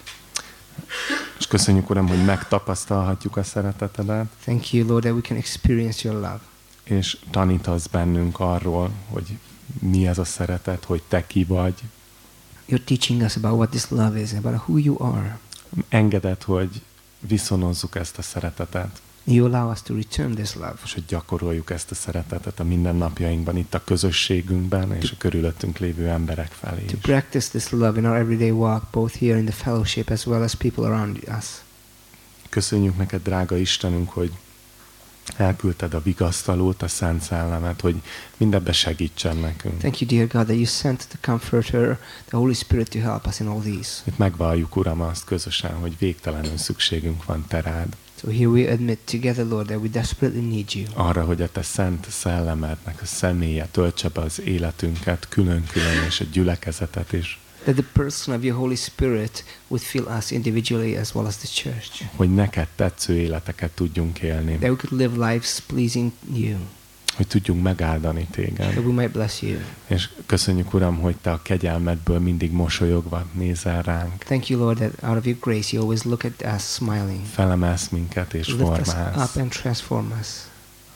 És köszönjük, Uram, hogy megtapasztalhatjuk a szeretetedet, Thank you, Lord, that we can experience your love. és tanítasz bennünk arról, hogy mi ez a szeretet, hogy te ki vagy. You're teaching us about what this love is, about who you are. Engeded, hogy viszonozzuk ezt a szeretetet, You allow us to return this love, és hogy gyakoroljuk ezt a szeretetet a mindennapjainkban, itt a közösségünkben, és a körülöttünk lévő emberek felé to practice this love in our everyday walk, both here in the fellowship as well as people around us. Köszönjük neked, drága Istenünk, hogy elküldted a vigasztalót, a Szent Szellemet, hogy mindebbe segítsen nekünk. Thank you, dear God, that you sent the Comforter, the Holy Spirit to help us in all these. Itt megvalljuk, Uram, azt közösen, hogy végtelenül szükségünk van Te rád. So here we admit together, Lord, that we desperately need you. Arra, hogy a Te szent szellemednek a személye töltse be az életünket külön-külön, és a gyülekezetet is. That the person of your Holy Spirit would fill us individually as well as the church. Hogy neked tetsző életeket tudjunk élni. That we could live lives pleasing you. Hogy tudjunk megáldani Téged. That we might bless you. És köszönjük, Uram, hogy Te a kegyelmedből mindig mosolyogva nézel ránk. Thank you, Lord, that out of your grace you always look at us smiling. Felemelsz minket és Lift us formálsz. up and transform us.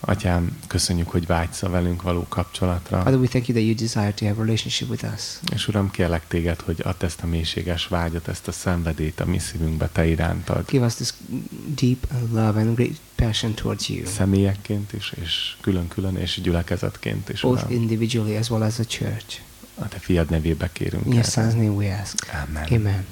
Atyám, köszönjük, hogy vágysz a velünk való kapcsolatra. Father, we thank you that you desire to have a relationship with us. És Uram, kérlek téged, hogy add ezt a mélységes vágyat, ezt a szenvedélyt a mi szívünkbe te irántad. Give us this deep love and great passion towards you, Személyekként is, és külön-külön, és gyülekezetként is, both Uram. individually as well as a church. A te fiad nevébe kérünk. Erre. Son's name we ask. Amen. Amen.